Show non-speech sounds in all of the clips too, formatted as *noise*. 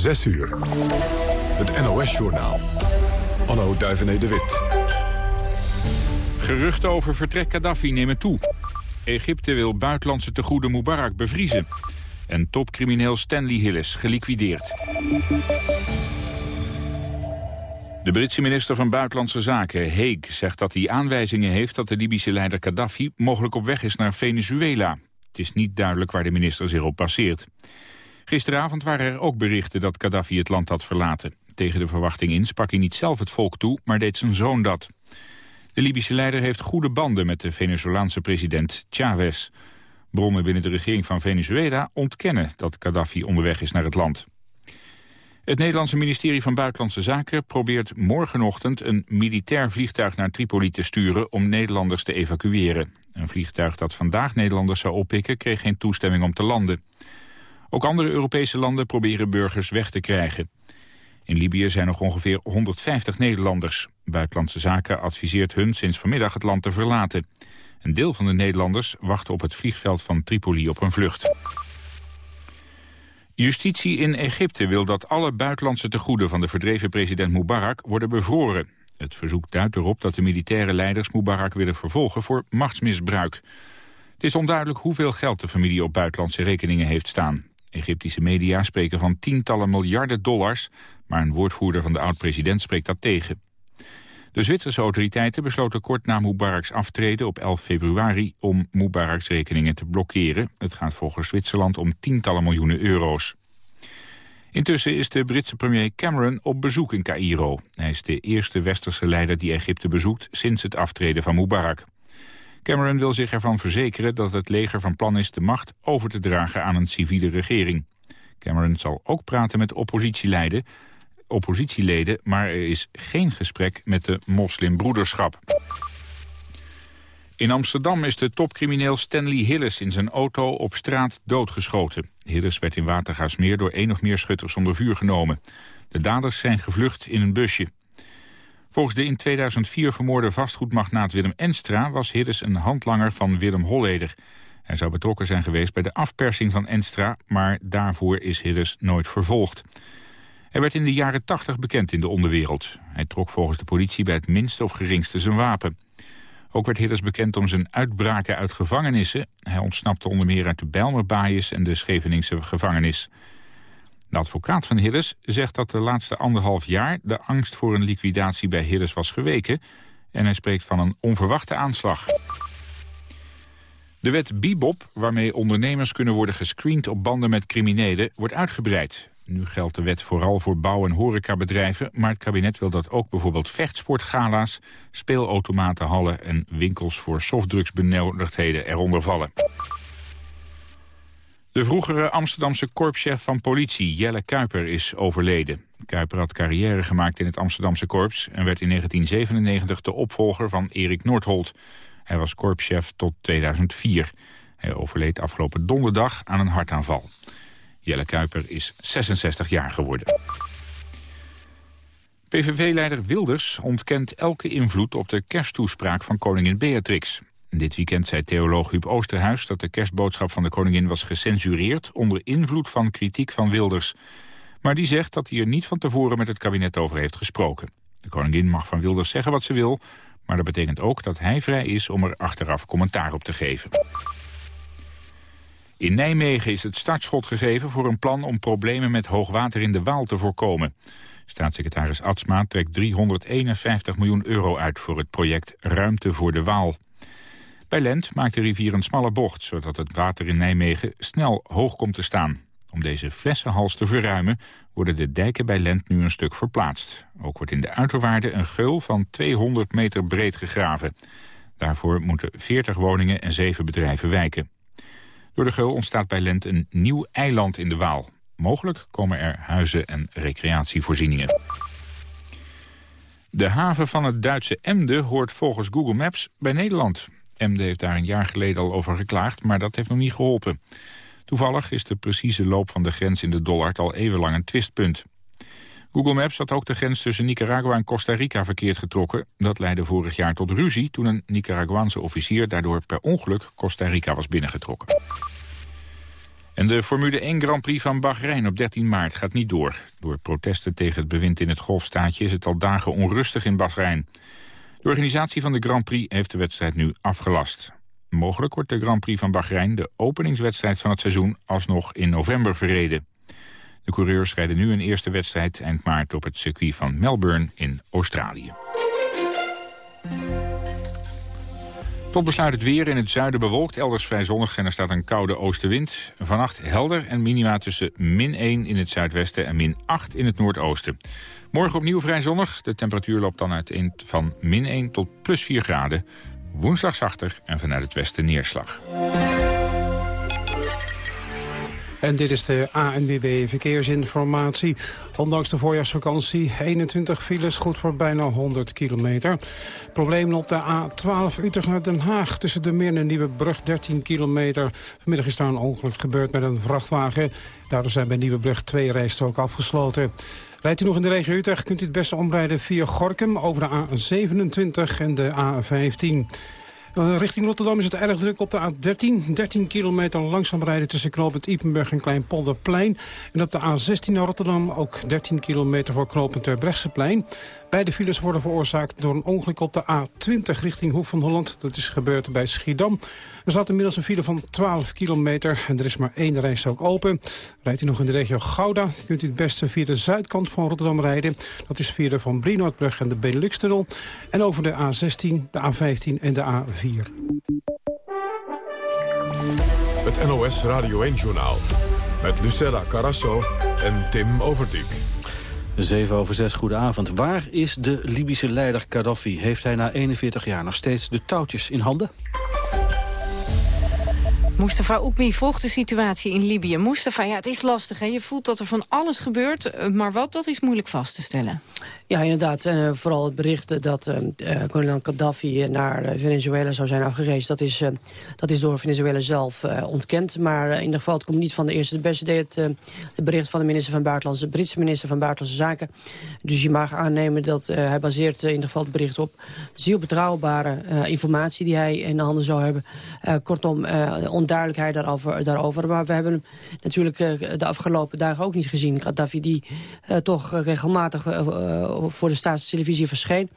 6 uur. Het NOS-journaal. Anno Duivené de Wit. Geruchten over vertrek Gaddafi nemen toe. Egypte wil buitenlandse tegoede Mubarak bevriezen. En topcrimineel Stanley Hillis geliquideerd. De Britse minister van Buitenlandse Zaken, Haig, zegt dat hij aanwijzingen heeft dat de Libische leider Gaddafi mogelijk op weg is naar Venezuela. Het is niet duidelijk waar de minister zich op passeert. Gisteravond waren er ook berichten dat Gaddafi het land had verlaten. Tegen de verwachting in sprak hij niet zelf het volk toe, maar deed zijn zoon dat. De Libische leider heeft goede banden met de Venezolaanse president Chavez. Bronnen binnen de regering van Venezuela ontkennen dat Gaddafi onderweg is naar het land. Het Nederlandse ministerie van Buitenlandse Zaken probeert morgenochtend een militair vliegtuig naar Tripoli te sturen om Nederlanders te evacueren. Een vliegtuig dat vandaag Nederlanders zou oppikken kreeg geen toestemming om te landen. Ook andere Europese landen proberen burgers weg te krijgen. In Libië zijn nog ongeveer 150 Nederlanders. Buitenlandse Zaken adviseert hun sinds vanmiddag het land te verlaten. Een deel van de Nederlanders wacht op het vliegveld van Tripoli op een vlucht. Justitie in Egypte wil dat alle buitenlandse tegoeden van de verdreven president Mubarak worden bevroren. Het verzoek duidt erop dat de militaire leiders Mubarak willen vervolgen voor machtsmisbruik. Het is onduidelijk hoeveel geld de familie op buitenlandse rekeningen heeft staan. Egyptische media spreken van tientallen miljarden dollars... maar een woordvoerder van de oud-president spreekt dat tegen. De Zwitserse autoriteiten besloten kort na Mubaraks aftreden op 11 februari... om Mubaraks rekeningen te blokkeren. Het gaat volgens Zwitserland om tientallen miljoenen euro's. Intussen is de Britse premier Cameron op bezoek in Cairo. Hij is de eerste westerse leider die Egypte bezoekt sinds het aftreden van Mubarak. Cameron wil zich ervan verzekeren dat het leger van plan is de macht over te dragen aan een civiele regering. Cameron zal ook praten met oppositieleden, maar er is geen gesprek met de moslimbroederschap. In Amsterdam is de topcrimineel Stanley Hillis in zijn auto op straat doodgeschoten. Hillis werd in Watergaasmeer door één of meer schutters onder vuur genomen. De daders zijn gevlucht in een busje. Volgens de in 2004 vermoorde vastgoedmagnaat Willem Enstra... was Hillis een handlanger van Willem Holleder. Hij zou betrokken zijn geweest bij de afpersing van Enstra... maar daarvoor is Hillis nooit vervolgd. Hij werd in de jaren 80 bekend in de onderwereld. Hij trok volgens de politie bij het minste of geringste zijn wapen. Ook werd Hillis bekend om zijn uitbraken uit gevangenissen. Hij ontsnapte onder meer uit de Bijlmerbaaiers en de Scheveningse gevangenis. De advocaat van Hillis zegt dat de laatste anderhalf jaar... de angst voor een liquidatie bij Hillis was geweken... en hij spreekt van een onverwachte aanslag. De wet Bibop, waarmee ondernemers kunnen worden gescreend op banden met criminelen, wordt uitgebreid. Nu geldt de wet vooral voor bouw- en horecabedrijven... maar het kabinet wil dat ook bijvoorbeeld vechtsportgala's... speelautomatenhallen en winkels voor softdrugsbenodigdheden eronder vallen. De vroegere Amsterdamse korpschef van politie, Jelle Kuiper, is overleden. Kuiper had carrière gemaakt in het Amsterdamse korps... en werd in 1997 de opvolger van Erik Noordholt. Hij was korpschef tot 2004. Hij overleed afgelopen donderdag aan een hartaanval. Jelle Kuiper is 66 jaar geworden. PVV-leider Wilders ontkent elke invloed op de kersttoespraak van koningin Beatrix. Dit weekend zei theoloog Huub Oosterhuis dat de kerstboodschap van de koningin was gecensureerd onder invloed van kritiek van Wilders. Maar die zegt dat hij er niet van tevoren met het kabinet over heeft gesproken. De koningin mag van Wilders zeggen wat ze wil, maar dat betekent ook dat hij vrij is om er achteraf commentaar op te geven. In Nijmegen is het startschot gegeven voor een plan om problemen met hoogwater in de Waal te voorkomen. Staatssecretaris Atsma trekt 351 miljoen euro uit voor het project Ruimte voor de Waal. Bij Lent maakt de rivier een smalle bocht, zodat het water in Nijmegen snel hoog komt te staan. Om deze flessenhals te verruimen worden de dijken bij Lent nu een stuk verplaatst. Ook wordt in de uiterwaarden een geul van 200 meter breed gegraven. Daarvoor moeten 40 woningen en 7 bedrijven wijken. Door de geul ontstaat bij Lent een nieuw eiland in de Waal. Mogelijk komen er huizen en recreatievoorzieningen. De haven van het Duitse Emde hoort volgens Google Maps bij Nederland. Emde heeft daar een jaar geleden al over geklaagd, maar dat heeft nog niet geholpen. Toevallig is de precieze loop van de grens in de Dollard al eeuwenlang een twistpunt. Google Maps had ook de grens tussen Nicaragua en Costa Rica verkeerd getrokken. Dat leidde vorig jaar tot ruzie toen een Nicaraguaanse officier daardoor per ongeluk Costa Rica was binnengetrokken. En de Formule 1 Grand Prix van Bahrein op 13 maart gaat niet door. Door protesten tegen het bewind in het golfstaatje is het al dagen onrustig in Bahrein. De organisatie van de Grand Prix heeft de wedstrijd nu afgelast. Mogelijk wordt de Grand Prix van Bahrein, de openingswedstrijd van het seizoen, alsnog in november verreden. De coureurs rijden nu een eerste wedstrijd eind maart op het circuit van Melbourne in Australië. Tot besluit het weer in het zuiden bewolkt, elders vrij zonnig en er staat een koude oostenwind. Vannacht helder en minima tussen min 1 in het zuidwesten en min 8 in het noordoosten. Morgen opnieuw vrij zonnig. De temperatuur loopt dan uiteen van min 1 tot plus 4 graden. Woensdag zachter en vanuit het westen neerslag. En dit is de ANWB Verkeersinformatie. Ondanks de voorjaarsvakantie 21 files, goed voor bijna 100 kilometer. Problemen op de A12 Utrecht naar Den Haag. Tussen de Meer en Nieuwebrug 13 kilometer. Vanmiddag is daar een ongeluk gebeurd met een vrachtwagen. Daardoor zijn bij Nieuwebrug twee rijstroken afgesloten. Rijdt u nog in de regio Utrecht, kunt u het beste omrijden via Gorkum... over de A27 en de A15. Eh, richting Rotterdam is het erg druk op de A13. 13 kilometer langzaam rijden tussen knooppunt Ipenburg en Kleinpolderplein. En op de A16 naar Rotterdam ook 13 kilometer voor knooppunt Terbrechtseplein. Beide files worden veroorzaakt door een ongeluk op de A20 richting Hoek van Holland. Dat is gebeurd bij Schiedam. Er staat inmiddels een file van 12 kilometer en er is maar één rijstrook open. Rijdt u nog in de regio Gouda, kunt u het beste via de zuidkant van Rotterdam rijden. Dat is via de Van Brienoordbrug en de Benelux-tunnel. En over de A16, de A15 en de A4. Het NOS Radio 1-journaal met Lucella Carasso en Tim Overdijk. 7 over 6, goedenavond. Waar is de Libische leider Gaddafi? Heeft hij na 41 jaar nog steeds de touwtjes in handen? Mustafa Oekmi volgt de situatie in Libië. Mustafa, ja, het is lastig. Hè? Je voelt dat er van alles gebeurt, eh, maar wat, dat is moeilijk vast te stellen. Ja, inderdaad. Uh, vooral het bericht dat uh, kolonel Gaddafi naar Venezuela zou zijn afgereisd... dat is, dat is door Venezuela zelf ontkend. Maar in ieder geval, het komt niet van de eerste de beste. Deed het, het bericht van de minister van Buitenlandse, Britse minister van Buitenlandse Zaken. Dus je mag aannemen dat hij baseert in ieder geval het bericht op... zeer betrouwbare informatie die hij in de handen zou hebben. kortom, onduidelijkheid daarover, daarover. Maar we hebben natuurlijk de afgelopen dagen ook niet gezien. Gaddafi die toch regelmatig voor de staatstelevisie verscheen.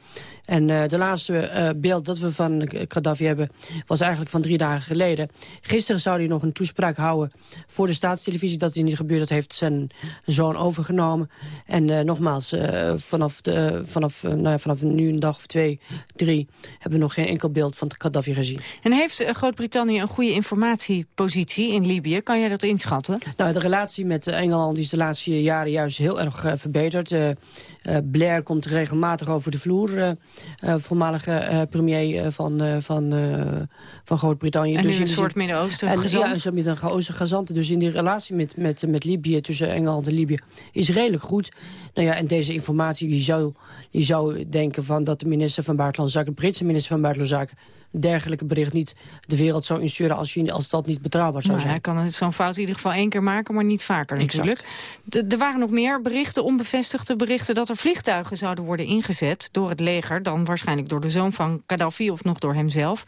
En uh, de laatste uh, beeld dat we van Gaddafi hebben... was eigenlijk van drie dagen geleden. Gisteren zou hij nog een toespraak houden voor de staatstelevisie. Dat is niet gebeurd, dat heeft zijn zoon overgenomen. En uh, nogmaals, vanaf, de, vanaf, nou, vanaf nu een dag of twee, drie... hebben we nog geen enkel beeld van Gaddafi gezien. En heeft Groot-Brittannië een goede informatiepositie in Libië? Kan jij dat inschatten? Nou, de relatie met Engeland is de laatste jaren juist heel erg verbeterd. Blair komt regelmatig over de vloer... Uh, voormalige premier van, van, van Groot-Brittannië. En dus een soort Midden-Oosten gezant? Ja, met een Oosten gezant. Dus in die relatie met, met, met Libië, tussen Engeland en Libië, is redelijk goed. Nou ja, en deze informatie, je zou, je zou denken van dat de minister van Buitenlandse Zaken, de Britse minister van Buitenlandse Zaken, dergelijke bericht niet de wereld zou insturen als, je, als dat niet betrouwbaar zou nou, zijn. hij kan zo'n fout in ieder geval één keer maken, maar niet vaker natuurlijk. Er waren nog meer berichten, onbevestigde berichten... dat er vliegtuigen zouden worden ingezet door het leger... dan waarschijnlijk door de zoon van Gaddafi of nog door hemzelf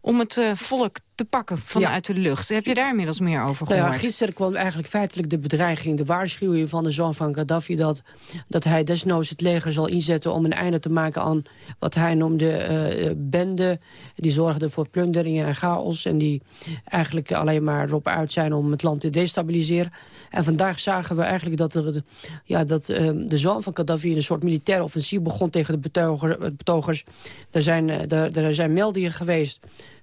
om het uh, volk te pakken vanuit de lucht. Heb je daar inmiddels meer over gehoord? Nou ja, gisteren kwam eigenlijk feitelijk de bedreiging, de waarschuwing van de zoon van Gaddafi... dat, dat hij desnoods het leger zal inzetten om een einde te maken aan wat hij noemde uh, bende. Die zorgden voor plunderingen en chaos en die eigenlijk alleen maar erop uit zijn om het land te destabiliseren. En vandaag zagen we eigenlijk dat, er, ja, dat uh, de zoon van Gaddafi een soort militair offensief begon tegen de betogers. Er zijn, er, er zijn meldingen geweest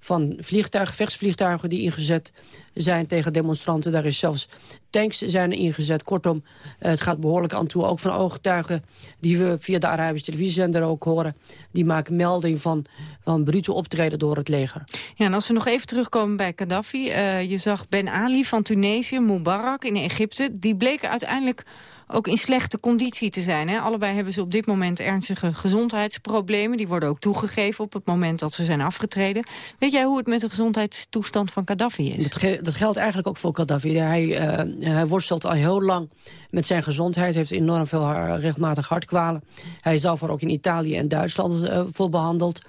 van vliegtuigen, vechtsvliegtuigen die ingezet zijn tegen demonstranten. Daar is zelfs tanks zijn ingezet. Kortom, eh, het gaat behoorlijk aan toe. Ook van ooggetuigen die we via de Arabische televisiezender ook horen. Die maken melding van, van brute optreden door het leger. Ja, en als we nog even terugkomen bij Gaddafi. Uh, je zag Ben Ali van Tunesië, Mubarak in Egypte. Die bleken uiteindelijk ook in slechte conditie te zijn. Hè? Allebei hebben ze op dit moment ernstige gezondheidsproblemen. Die worden ook toegegeven op het moment dat ze zijn afgetreden. Weet jij hoe het met de gezondheidstoestand van Gaddafi is? Dat, dat geldt eigenlijk ook voor Gaddafi. Hij, uh, hij worstelt al heel lang met zijn gezondheid. heeft enorm veel regelmatig hartkwalen. Hij is zelf ook in Italië en Duitsland uh, voor behandeld.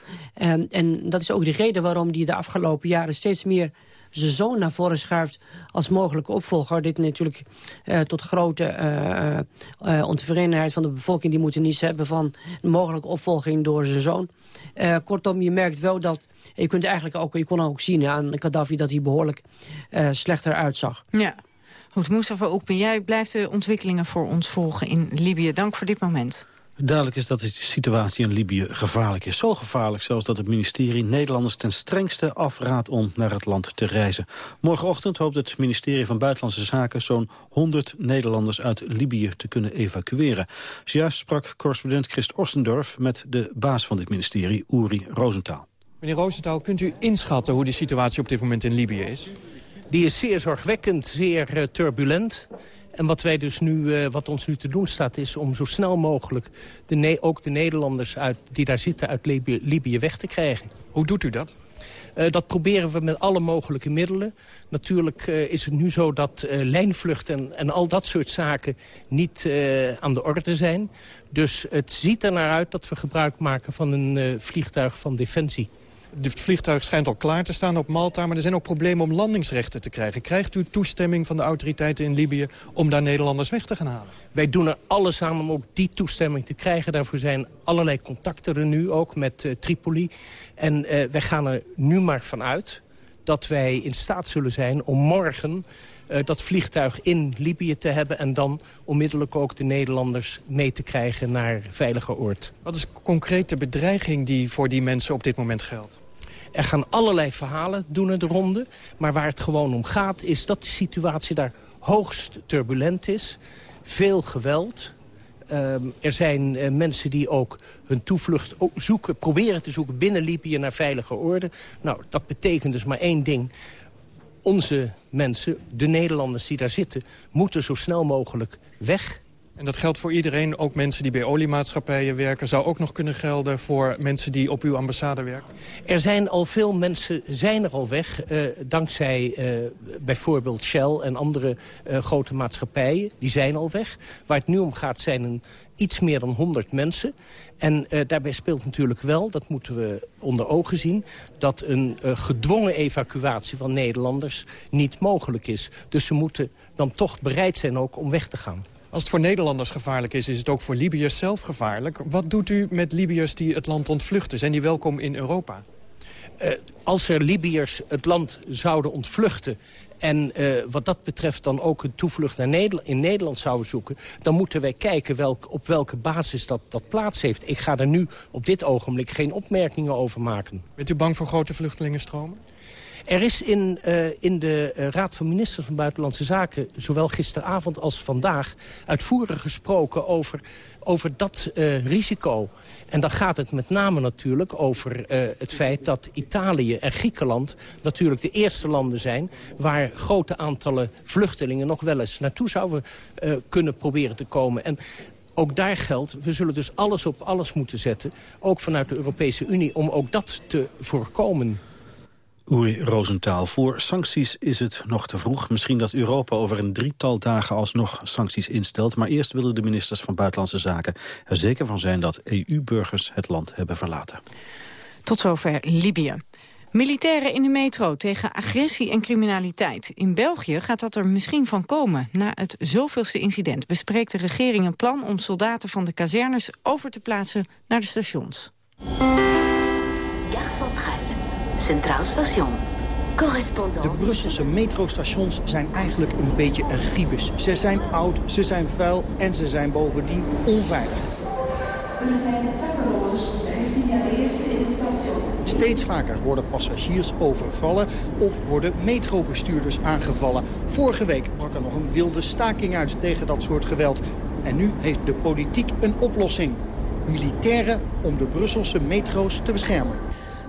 en dat is ook de reden waarom hij de afgelopen jaren steeds meer zijn zoon naar voren schuift als mogelijke opvolger. Dit natuurlijk uh, tot grote uh, ontevredenheid van de bevolking. Die moeten niets hebben van een mogelijke opvolging door zijn zoon. kortom, je merkt wel dat... Je, kunt eigenlijk ook, je kon ook zien aan Gaddafi dat hij behoorlijk slechter uitzag. Ja. Goed, Mustafa Oekben, jij blijft de ontwikkelingen voor ons volgen in Libië. Dank voor dit moment. Duidelijk is dat de situatie in Libië gevaarlijk is. Zo gevaarlijk zelfs dat het ministerie Nederlanders ten strengste afraadt om naar het land te reizen. Morgenochtend hoopt het ministerie van Buitenlandse Zaken zo'n 100 Nederlanders uit Libië te kunnen evacueren. Zojuist sprak correspondent Christ Ostendorf met de baas van dit ministerie, Uri Rosenthal. Meneer Rosenthal, kunt u inschatten hoe de situatie op dit moment in Libië is? Die is zeer zorgwekkend, zeer uh, turbulent. En wat, wij dus nu, uh, wat ons nu te doen staat is om zo snel mogelijk de ook de Nederlanders uit, die daar zitten uit Libië, Libië weg te krijgen. Hoe doet u dat? Uh, dat proberen we met alle mogelijke middelen. Natuurlijk uh, is het nu zo dat uh, lijnvlucht en, en, al dat soort zaken niet aan de orde zijn. Dus het ziet er naar uit dat we gebruik maken van een vliegtuig van Defensie. Het vliegtuig schijnt al klaar te staan op Malta... maar er zijn ook problemen om landingsrechten te krijgen. Krijgt u toestemming van de autoriteiten in Libië... om daar Nederlanders weg te gaan halen? Wij doen er alles aan om ook die toestemming te krijgen. Daarvoor zijn allerlei contacten er nu ook met uh, Tripoli. En uh, wij gaan er nu maar van uit dat wij in staat zullen zijn om morgen uh, dat vliegtuig in Libië te hebben... en dan onmiddellijk ook de Nederlanders mee te krijgen naar veilige oord. Wat is concreet de bedreiging die voor die mensen op dit moment geldt? Er gaan allerlei verhalen doen de ronde. Maar waar het gewoon om gaat is dat de situatie daar hoogst turbulent is. Veel geweld. Um, er zijn uh, mensen die ook hun toevlucht zoeken, proberen te zoeken binnen Libië naar veilige orde. Nou, dat betekent dus maar één ding onze mensen, de Nederlanders die daar zitten... moeten zo snel mogelijk weg. En dat geldt voor iedereen, ook mensen die bij oliemaatschappijen werken... zou ook nog kunnen gelden voor mensen die op uw ambassade werken? Er zijn al veel mensen zijn er al weg, uh, dankzij uh, bijvoorbeeld Shell en andere uh, grote maatschappijen. Die zijn al weg. Waar het nu om gaat zijn een iets meer dan 100 mensen. En uh, daarbij speelt natuurlijk wel, dat moeten we onder ogen zien... dat een uh, gedwongen evacuatie van Nederlanders niet mogelijk is. Dus ze moeten dan toch bereid zijn ook om weg te gaan. Als het voor Nederlanders gevaarlijk is, is het ook voor Libiërs zelf gevaarlijk. Wat doet u met Libiërs die het land ontvluchten? Zijn die welkom in Europa? Uh, als er Libiërs het land zouden ontvluchten... en uh, wat dat betreft dan ook een toevlucht naar Nederland, in Nederland zouden zoeken... dan moeten wij kijken welk, op welke basis dat, dat plaats heeft. Ik ga er nu op dit ogenblik geen opmerkingen over maken. Bent u bang voor grote vluchtelingenstromen? Er is in, uh, in de uh, Raad van Ministers van Buitenlandse Zaken... zowel gisteravond als vandaag uitvoerig gesproken over, over dat uh, risico. En dan gaat het met name natuurlijk over het feit dat Italië en Griekenland... natuurlijk de eerste landen zijn waar grote aantallen vluchtelingen... nog wel eens naartoe zouden kunnen proberen te komen. En ook daar geldt, we zullen dus alles op alles moeten zetten... ook vanuit de Europese Unie, om ook dat te voorkomen. Uri Rosenthal. Voor sancties is het nog te vroeg. Misschien dat Europa over een drietal dagen alsnog sancties instelt. Maar eerst willen de ministers van Buitenlandse Zaken er zeker van zijn dat EU-burgers het land hebben verlaten. Tot zover Libië. Militairen in de metro tegen agressie en criminaliteit. In België gaat dat er misschien van komen. Na het zoveelste incident bespreekt de regering een plan... om soldaten van de kazernes over te plaatsen naar de stations. Centraal Station. De Brusselse metrostations zijn eigenlijk een beetje een giebus. Ze zijn oud, ze zijn vuil en ze zijn bovendien onveilig. We zijn zakkenrollers gesignaleerd in het station. Steeds vaker worden passagiers overvallen of worden metrobestuurders aangevallen. Vorige week brak er nog een wilde staking uit tegen dat soort geweld. En nu heeft de politiek een oplossing. Militairen om de Brusselse metro's te beschermen.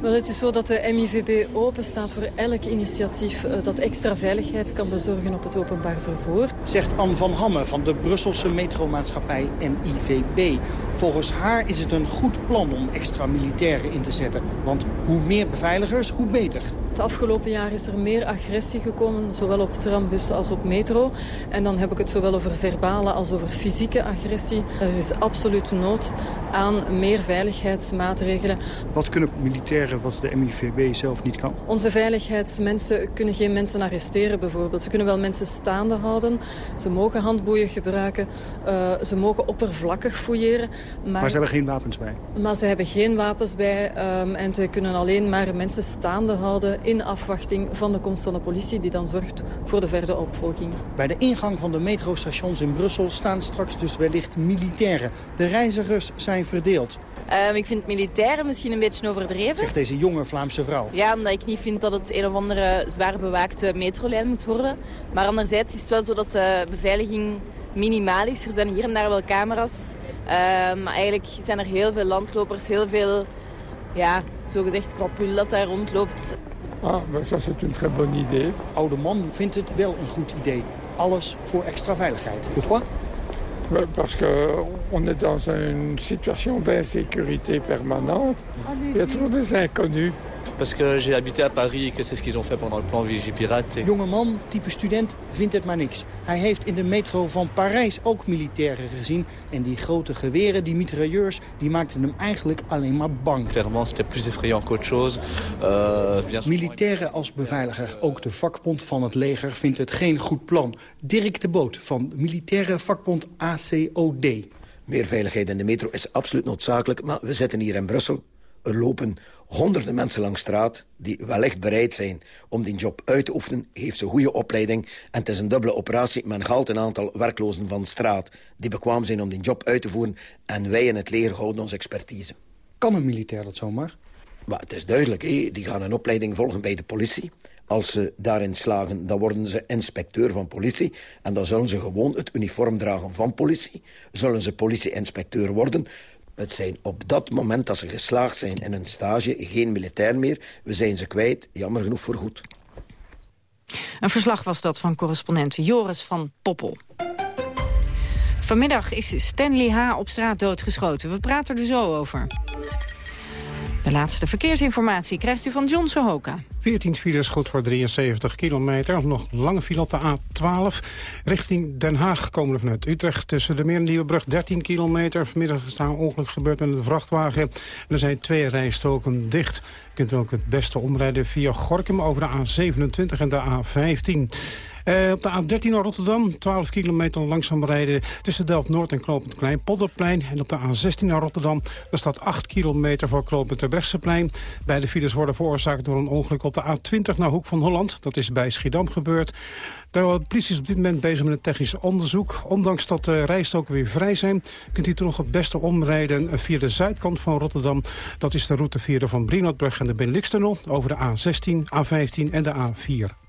Wel, het is zo dat de MIVB open staat voor elk initiatief dat extra veiligheid kan bezorgen op het openbaar vervoer. Zegt Anne van Hamme van de Brusselse metromaatschappij MIVB. Volgens haar is het een goed plan om extra militairen in te zetten. Want hoe meer beveiligers, hoe beter. het afgelopen jaar is er meer agressie gekomen, zowel op trambussen als op metro. En dan heb ik het zowel over verbale als over fysieke agressie. Er is absoluut nood aan meer veiligheidsmaatregelen. Wat kunnen militairen wat de MIVB zelf niet kan? Onze veiligheidsmensen kunnen geen mensen arresteren bijvoorbeeld. Ze kunnen wel mensen staande houden. Ze mogen handboeien gebruiken. Uh, ze mogen oppervlakkig fouilleren. Maar, maar, ze hebben geen wapens bij? Maar ze hebben geen wapens bij. Um, en ze kunnen alleen maar mensen staande houden... in afwachting van de de politie... die dan zorgt voor de verdere opvolging. Bij de ingang van de metrostations in Brussel staan straks dus wellicht militairen. De reizigers zijn verdeeld. Um, ik vind militairen misschien een beetje overdreven. Zegt deze jonge Vlaamse vrouw. Ja, omdat ik niet vind dat het een of andere zwaar bewaakte metrolijn moet worden. Maar anderzijds is het wel zo dat de beveiliging minimaal is. Er zijn hier en daar wel camera's. Uh, maar eigenlijk zijn er heel veel landlopers, heel veel, ja, zogezegd crapule dat daar rondloopt. Ah, dat is een très bon idee. Oude man vindt het wel een goed idee. Alles voor extra veiligheid. Pourquoi? Parce qu'on est dans une situation d'insécurité permanente. Il y a toujours des inconnus. Parce que j'ai habité à Paris et que c'est ce qu'ils ont fait pendant le plan Vigipirate. Jonge man, type student, vindt het maar niks. Hij heeft in de metro van Parijs ook militairen gezien. En die grote geweren, die mitrailleurs, die maakten hem eigenlijk alleen maar bang. Clairement, c'était plus effrayant qu'autre chose. Uh, militairen als beveiliger, ook de vakbond van het leger, vindt het geen goed plan. Dirk de Boot van militaire vakbond ACOD. Meer veiligheid in de metro is absoluut noodzakelijk, maar we zitten hier in Brussel. Er lopen honderden mensen langs straat die wellicht bereid zijn om die job uit te oefenen, heeft ze goede opleiding en het is een dubbele operatie. Men haalt een aantal werklozen van straat die bekwaam zijn om die job uit te voeren en wij in het leger houden onze expertise. Kan een militair dat zomaar? Maar het is duidelijk, hé. die gaan een opleiding volgen bij de politie. Als ze daarin slagen, dan worden ze inspecteur van politie. En dan zullen ze gewoon het uniform dragen van politie. Zullen ze politie-inspecteur worden. Het zijn op dat moment dat ze geslaagd zijn in hun stage geen militair meer. We zijn ze kwijt, jammer genoeg voor goed. Een verslag was dat van correspondent Joris van Poppel. Vanmiddag is Stanley H. op straat doodgeschoten. We praten er zo over. De laatste verkeersinformatie krijgt u van John Sohoka. 14 files, goed voor 73 kilometer. Nog lange file op de A12. Richting Den Haag komen we vanuit Utrecht. Tussen de Meer en Nieuwebrug 13 kilometer. Vanmiddag is daar een ongeluk gebeurd met een vrachtwagen. En er zijn twee rijstroken dicht. Je kunt ook het beste omrijden via Gorkum over de A27 en de A15. Uh, op de A13 naar Rotterdam, 12 kilometer langzaam rijden tussen Delft-Noord en Knopend Klein Polderplein. En op de A16 naar Rotterdam, daar staat 8 kilometer voor Knopend Terbrechtseplein. Beide files worden veroorzaakt door een ongeluk op de A20 naar Hoek van Holland. Dat is bij Schiedam gebeurd. De politie is op dit moment bezig met een technisch onderzoek. Ondanks dat de rijstoken weer vrij zijn... kunt u toch het beste omrijden via de zuidkant van Rotterdam. Dat is de route via de Van Brienoordbrug en de Benelux-tunnel... over de A16, A15 en de A4.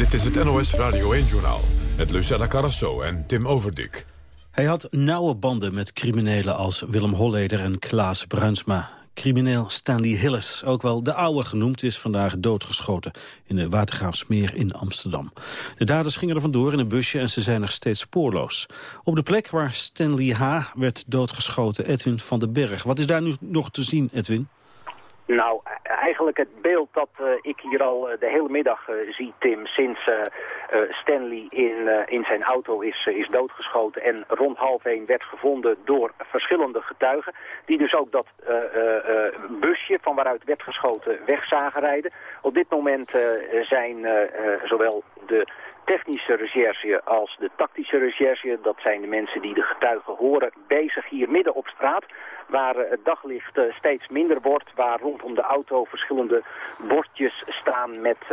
Dit is het NOS Radio 1-journaal met Lucella Carrasso en Tim Overdik. Hij had nauwe banden met criminelen als Willem Holleder en Klaas Bruinsma. Crimineel Stanley Hillis, ook wel de oude genoemd, is vandaag doodgeschoten in de Watergraafsmeer in Amsterdam. De daders gingen er vandoor in een busje en ze zijn nog steeds spoorloos. Op de plek waar Stanley H. werd doodgeschoten, Edwin van den Berg. Wat is daar nu nog te zien, Edwin? Nou, eigenlijk het beeld dat uh, ik hier al uh, de hele middag uh, zie, Tim, sinds Stanley in, in zijn auto is, is doodgeschoten en rond half één werd gevonden door verschillende getuigen, die dus ook dat busje van waaruit werd geschoten weg zagen rijden. Op dit moment zijn zowel de technische recherche als de tactische recherche, dat zijn de mensen die de getuigen horen, bezig hier midden op straat waar het daglicht eh, steeds minder wordt, waar rondom de auto verschillende bordjes staan met eh,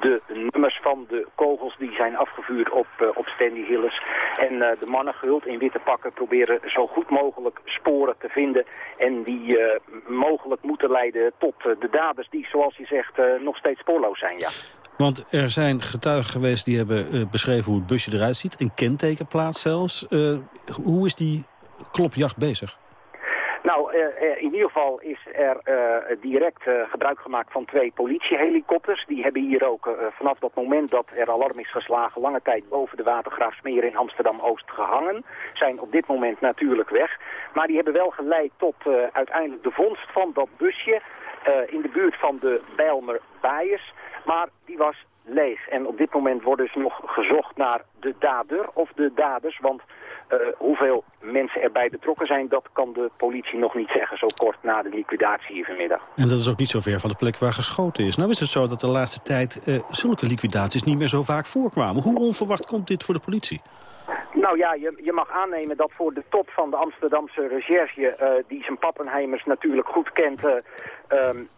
de nummers van de kogels die zijn afgevuurd op, eh, op Stanley Hillis. En de mannen gehuld in witte pakken proberen zo goed mogelijk sporen te vinden en die mogelijk moeten leiden tot de daders die, zoals je zegt, nog steeds spoorloos zijn, ja. Want er zijn getuigen geweest die hebben beschreven hoe het busje eruit ziet. Een kentekenplaat zelfs. hoe is die klopjacht bezig? Nou, uh, in ieder geval is er direct gebruik gemaakt van twee politiehelikopters. Die hebben hier ook vanaf dat moment dat er alarm is geslagen... lange tijd boven de Watergraafsmeer in Amsterdam-Oost gehangen. Zijn op dit moment natuurlijk weg. Maar die hebben wel geleid tot uiteindelijk de vondst van dat busje... in de buurt van de Bijlmer Baaiers... Maar die was leeg. En op dit moment wordt dus nog gezocht naar de dader of de daders. Want uh, hoeveel mensen erbij betrokken zijn, dat kan de politie nog niet zeggen. Zo kort na de liquidatie hier vanmiddag. En dat is ook niet zo ver van de plek waar geschoten is. Nou is het zo dat de laatste tijd uh, zulke liquidaties niet meer zo vaak voorkwamen. Hoe onverwacht komt dit voor de politie? Nou ja, je, je mag aannemen dat voor de top van de Amsterdamse recherche, uh, die zijn Pappenheimers natuurlijk goed kent, uh,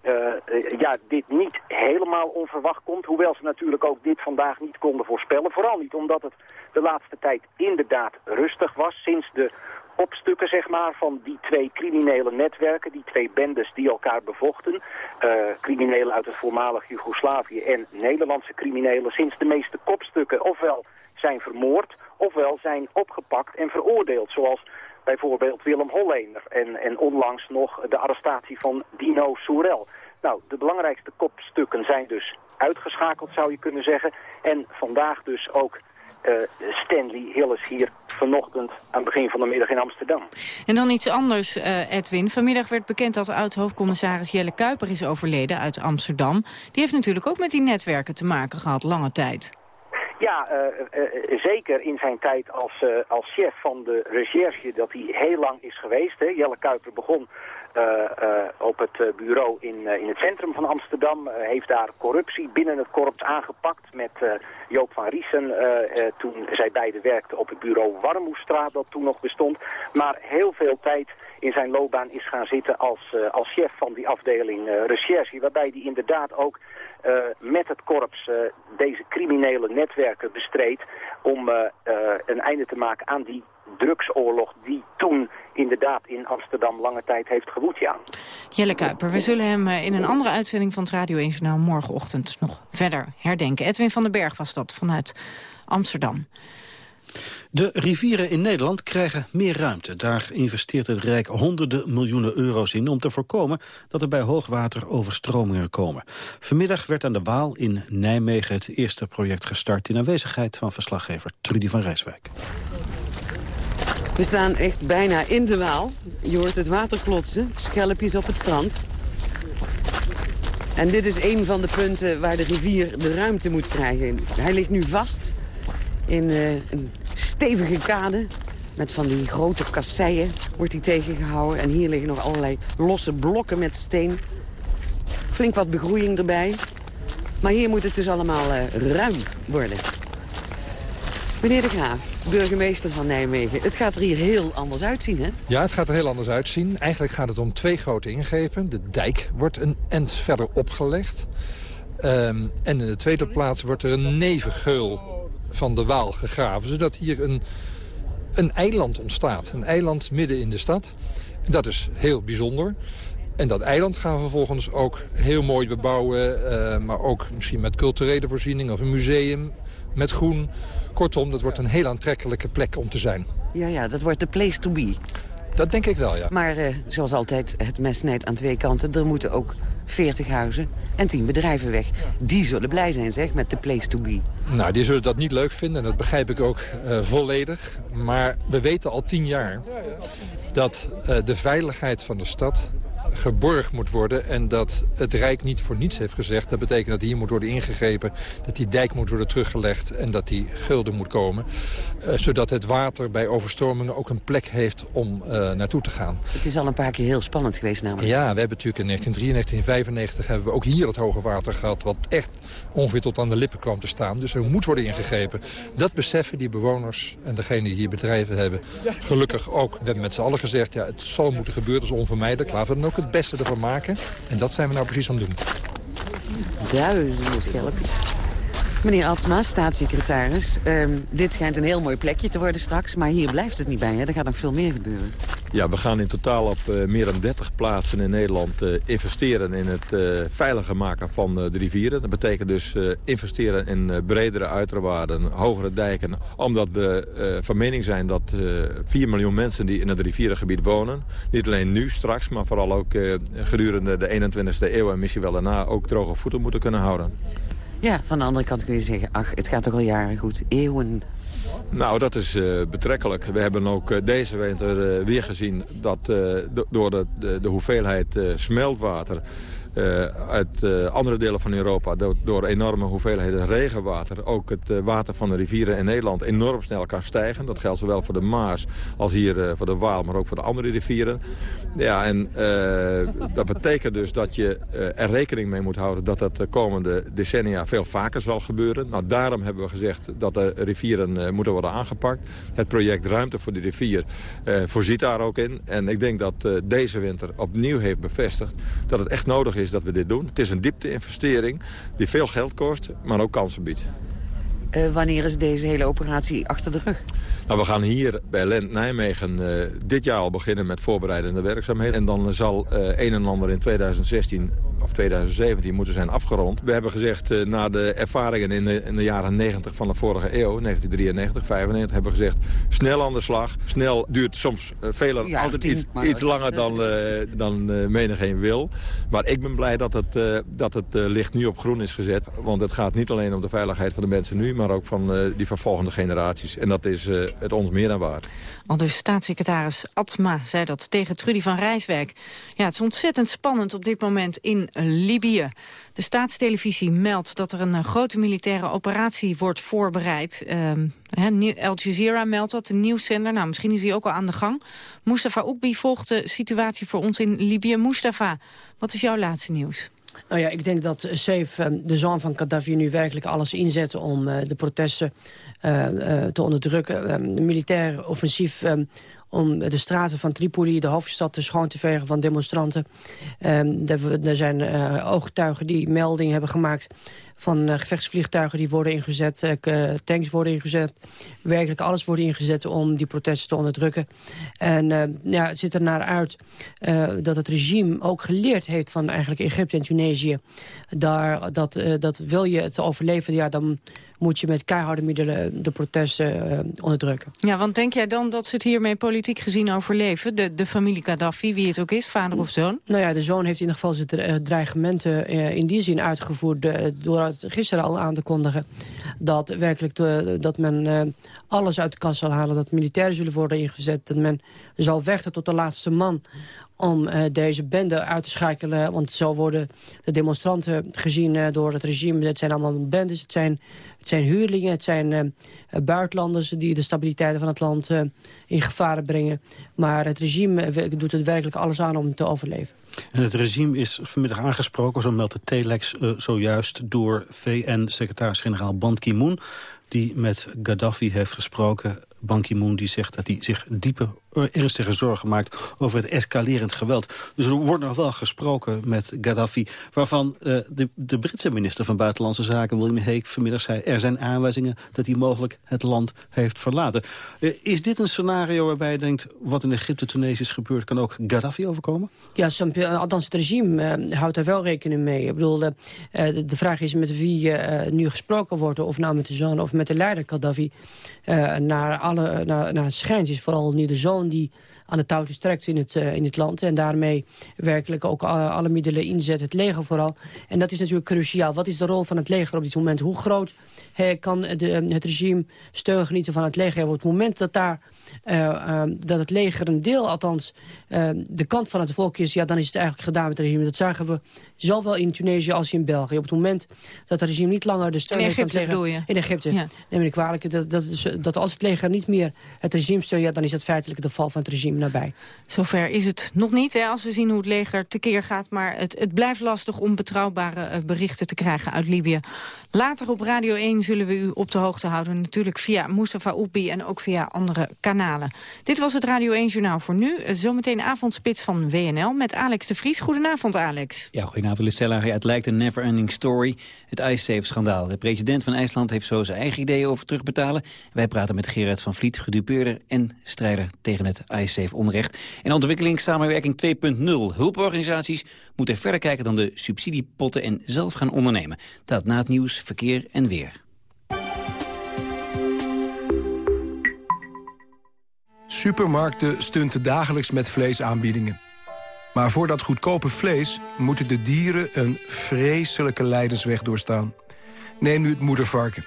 uh, ja, dit niet helemaal onverwacht komt. Hoewel ze natuurlijk ook dit vandaag niet konden voorspellen. Vooral niet omdat het de laatste tijd inderdaad rustig was. Sinds de opstukken zeg maar, van die twee criminele netwerken, die twee bendes die elkaar bevochten. criminelen uit het voormalig Joegoslavië en Nederlandse criminelen. Sinds de meeste kopstukken ofwel zijn vermoord ofwel zijn opgepakt en veroordeeld. Zoals bijvoorbeeld Willem Holleder en, en onlangs nog de arrestatie van Dino Soerel. Nou, de belangrijkste kopstukken zijn dus uitgeschakeld, zou je kunnen zeggen. En vandaag dus ook uh, Stanley Hillis hier vanochtend aan het begin van de middag in Amsterdam. En dan iets anders, uh, Edwin. Vanmiddag werd bekend dat oud-hoofdcommissaris Jelle Kuiper is overleden uit Amsterdam. Die heeft natuurlijk ook met die netwerken te maken gehad, lange tijd. Ja, uh, uh, zeker in zijn tijd als, als chef van de recherche, dat hij heel lang is geweest. Hè. Jelle Kuiper begon op het bureau in, in het centrum van Amsterdam. heeft daar corruptie binnen het korps aangepakt met Joop van Riesen. toen zij beiden werkten op het bureau Warmoestraat, dat toen nog bestond. Maar heel veel tijd in zijn loopbaan is gaan zitten als, als chef van die afdeling recherche. Waarbij hij inderdaad ook uh, met het korps uh, deze criminele netwerken bestreed om uh, een einde te maken aan die drugsoorlog die toen inderdaad in Amsterdam lange tijd heeft gewoed, ja. Jelle Kuiper, we zullen hem in een andere uitzending van het Radio 1 Journaal morgenochtend nog verder herdenken. Edwin van den Berg was dat vanuit Amsterdam. De rivieren in Nederland krijgen meer ruimte. Daar investeert het Rijk honderden miljoenen euro's in... om te voorkomen dat er bij hoogwater overstromingen komen. Vanmiddag werd aan de Waal in Nijmegen het eerste project gestart... in aanwezigheid van verslaggever Trudy van Rijswijk. We staan echt bijna in de Waal. Je hoort het water klotsen, schelpjes op het strand. En dit is een van de punten waar de rivier de ruimte moet krijgen. Hij ligt nu vast in uh, een stevige kade. Met van die grote kasseien wordt hij tegengehouden. En hier liggen nog allerlei losse blokken met steen. Flink wat begroeiing erbij. Maar hier moet het dus allemaal uh, ruim worden. Meneer de Graaf, burgemeester van Nijmegen. Het gaat er hier heel anders uitzien, hè? Ja, het gaat er heel anders uitzien. Eigenlijk gaat het om twee grote ingrepen. De dijk wordt een end verder opgelegd. Um, en in de tweede plaats wordt er een nevengeul van de Waal gegraven. Zodat hier een, een eiland ontstaat. Een eiland midden in de stad. Dat is heel bijzonder. En dat eiland gaan we vervolgens ook heel mooi bebouwen. Uh, maar ook misschien met culturele voorziening of een museum met groen. Kortom, dat wordt een heel aantrekkelijke plek om te zijn. Ja, ja, dat wordt de place to be. Dat denk ik wel, ja. Maar uh, zoals altijd, het mes snijdt aan twee kanten. Er moeten ook 40 huizen en 10 bedrijven weg. Die zullen blij zijn, zeg, met de place to be. Nou, die zullen dat niet leuk vinden en dat begrijp ik ook uh, volledig. Maar we weten al tien jaar dat uh, de veiligheid van de stad geborgd moet worden. En dat het Rijk niet voor niets heeft gezegd. Dat betekent dat hier moet worden ingegrepen. Dat die dijk moet worden teruggelegd. En dat die gulden moet komen. Uh, zodat het water bij overstromingen ook een plek heeft om uh, naartoe te gaan. Het is al een paar keer heel spannend geweest namelijk. Ja, we hebben natuurlijk in 1993, 1995 hebben we ook hier het hoge water gehad. Wat echt ongeveer tot aan de lippen kwam te staan. Dus er moet worden ingegrepen. Dat beseffen die bewoners en degenen die hier bedrijven hebben. Gelukkig ook. We hebben met z'n allen gezegd, ja, het zal moeten gebeuren. Dat is onvermijdelijk. Laten we dan ook het beste ervan maken. En dat zijn we nou precies aan het doen. Duizenden schelpjes. Meneer Altsma, staatssecretaris. Um, dit schijnt een heel mooi plekje te worden straks. Maar hier blijft het niet bij, hè? Er gaat nog veel meer gebeuren. Ja, we gaan in totaal op uh, meer dan 30 plaatsen in Nederland uh, investeren in het uh, veiliger maken van de rivieren. Dat betekent dus investeren in bredere uiterwaarden, hogere dijken. Omdat we van mening zijn dat 4 miljoen mensen die in het rivierengebied wonen... niet alleen nu straks, maar vooral ook gedurende de 21ste eeuw... en misschien wel daarna ook droge voeten moeten kunnen houden. Ja, van de andere kant kun je zeggen, ach, het gaat toch al jaren goed. Eeuwen. Nou, dat is uh, betrekkelijk. We hebben ook uh, deze winter uh, weer gezien dat door de, de, de hoeveelheid smeltwater uit andere delen van Europa... Door, door, enorme hoeveelheden regenwater... ook het water van de rivieren in Nederland enorm snel kan stijgen. Dat geldt zowel voor de Maas als hier voor de Waal... maar ook voor de andere rivieren. Ja, en dat betekent dus dat je er rekening mee moet houden... dat dat de komende decennia veel vaker zal gebeuren. Nou, daarom hebben we gezegd dat de rivieren moeten worden aangepakt. Het project Ruimte voor de rivier voorziet daar ook in. En ik denk dat deze winter opnieuw heeft bevestigd dat het echt nodig is dat we dit doen. Het is een diepte-investering die veel geld kost, maar ook kansen biedt. Uh, wanneer is deze hele operatie achter de rug? Nou, we gaan hier bij Lent Nijmegen uh, dit jaar al beginnen met voorbereidende werkzaamheden. En dan zal uh, een en ander in 2016 of 2017 moeten zijn afgerond. We hebben gezegd, na de ervaringen in de, in de, jaren 90 van de vorige eeuw, 1993, 95, hebben we gezegd, snel aan de slag. Snel duurt soms veel, ja, altijd iets, iets langer dan, dan menigeen wil. Maar ik ben blij dat het, dat het licht nu op groen is gezet. Want het gaat niet alleen om de veiligheid van de mensen nu, maar ook van die vervolgende generaties. En dat is het ons meer dan waard. Al dus staatssecretaris Atma zei dat tegen Trudy van Rijswijk. Ja, het is ontzettend spannend op dit moment in Libië. De staatstelevisie meldt dat er een uh, grote militaire operatie wordt voorbereid. Uh, Al Jazeera meldt dat, de nieuwszender. Nou, misschien is hij ook al aan de gang. Mustafa Oekbi volgt de situatie voor ons in Libië. Mustafa, wat is jouw laatste nieuws? Nou ja, ik denk dat Saif, ehm, de zoon van Gaddafi, nu werkelijk alles inzet om uh, de protesten uh, uh, te onderdrukken. Um, militair offensief um, om de straten van Tripoli, de hoofdstad, te schoon te vegen van demonstranten. Er, zijn ooggetuigen die melding hebben gemaakt van uh, gevechtsvliegtuigen die worden ingezet, uh, tanks worden ingezet. Werkelijk alles wordt ingezet om die protesten te onderdrukken. En uh, ja, het ziet er naar uit dat het regime ook geleerd heeft van eigenlijk Egypte en Tunesië. Daar, dat, dat wil je het overleven, ja, dan moet je met keiharde middelen de protesten onderdrukken. Ja, want denk jij dan dat ze het hiermee politiek gezien overleven? De, de familie Gaddafi, wie het ook is, vader of zoon? Nou ja, de zoon heeft in ieder geval zijn dreigementen uh, in die zin uitgevoerd... Door gisteren al aan te kondigen dat werkelijk de, dat men alles uit de kast zal halen... dat militairen zullen worden ingezet, dat men zal vechten tot de laatste man om uh, deze bende uit te schakelen. Want zo worden de demonstranten gezien uh, door het regime. Het zijn allemaal bendes, het zijn, het zijn huurlingen, het zijn uh, buitenlanders... die de stabiliteit van het land in gevaar brengen. Maar het regime doet het werkelijk alles aan om te overleven. En het regime is vanmiddag aangesproken, zo meldt de telex zojuist... door VN-secretaris-generaal Ban Ki-moon die met Gaddafi heeft gesproken. Ban Ki-moon die zegt dat hij zich diepe ernstige zorgen maakt over het escalerend geweld. Dus er wordt nog wel gesproken met Gaddafi... waarvan uh, de, de Britse minister van Buitenlandse Zaken, William Hague... vanmiddag zei, er zijn aanwijzingen dat hij mogelijk het land heeft verlaten. Uh, is dit een scenario waarbij je denkt... wat in Egypte, Tunesië is gebeurd, kan ook Gaddafi overkomen? Ja, althans het regime houdt daar wel rekening mee. Ik bedoel, de, de vraag is met wie nu gesproken wordt... of nou met de zoon of met de leider Gaddafi. naar, alle, naar, naar het schijnt is vooral nu de zoon die aan de touwtjes trekt in het, uh, in het land. En daarmee werkelijk ook alle middelen inzet, het leger vooral. En dat is natuurlijk cruciaal. Wat is de rol van het leger op dit moment? Hoe groot kan de, het regime steun genieten van het leger? Op het moment dat daar dat het leger een deel, althans de kant van het volk is... ja, dan is het eigenlijk gedaan met het regime. Dat zagen we zowel in Tunesië als in België. Op het moment dat het regime niet langer de steun in Egypte, heeft... In Egypte, In Egypte, ja. neem ik kwalijk. Dat, dat, dat als het leger niet meer het regime steunt... Ja, dan is dat feitelijk de val van het regime nabij. Zover is het nog niet, hè, als we zien hoe het leger tekeer gaat. Maar het, het blijft lastig om betrouwbare berichten te krijgen uit Libië. Later op Radio 1 zullen we u op de hoogte houden. Natuurlijk via Mustafa Oebi en ook via andere kanalen. Dit was het Radio 1 Journaal voor nu. Zometeen avondspits van WNL met Alex de Vries. Goedenavond, Alex. Ja, goedenavond, Lucella. Het lijkt een never-ending story. Het IceSafe-schandaal. De president van IJsland heeft zo zijn eigen ideeën over terugbetalen. Wij praten met Gerard van Vliet, gedupeerder en strijder tegen het IceSafe-onrecht. En ontwikkelingssamenwerking 2.0. Hulporganisaties moeten verder kijken dan de subsidiepotten en zelf gaan ondernemen. Dat na het nieuws verkeer en weer. Supermarkten stunten dagelijks met vleesaanbiedingen. Maar voor dat goedkope vlees moeten de dieren een vreselijke lijdensweg doorstaan. Neem nu het moedervarken.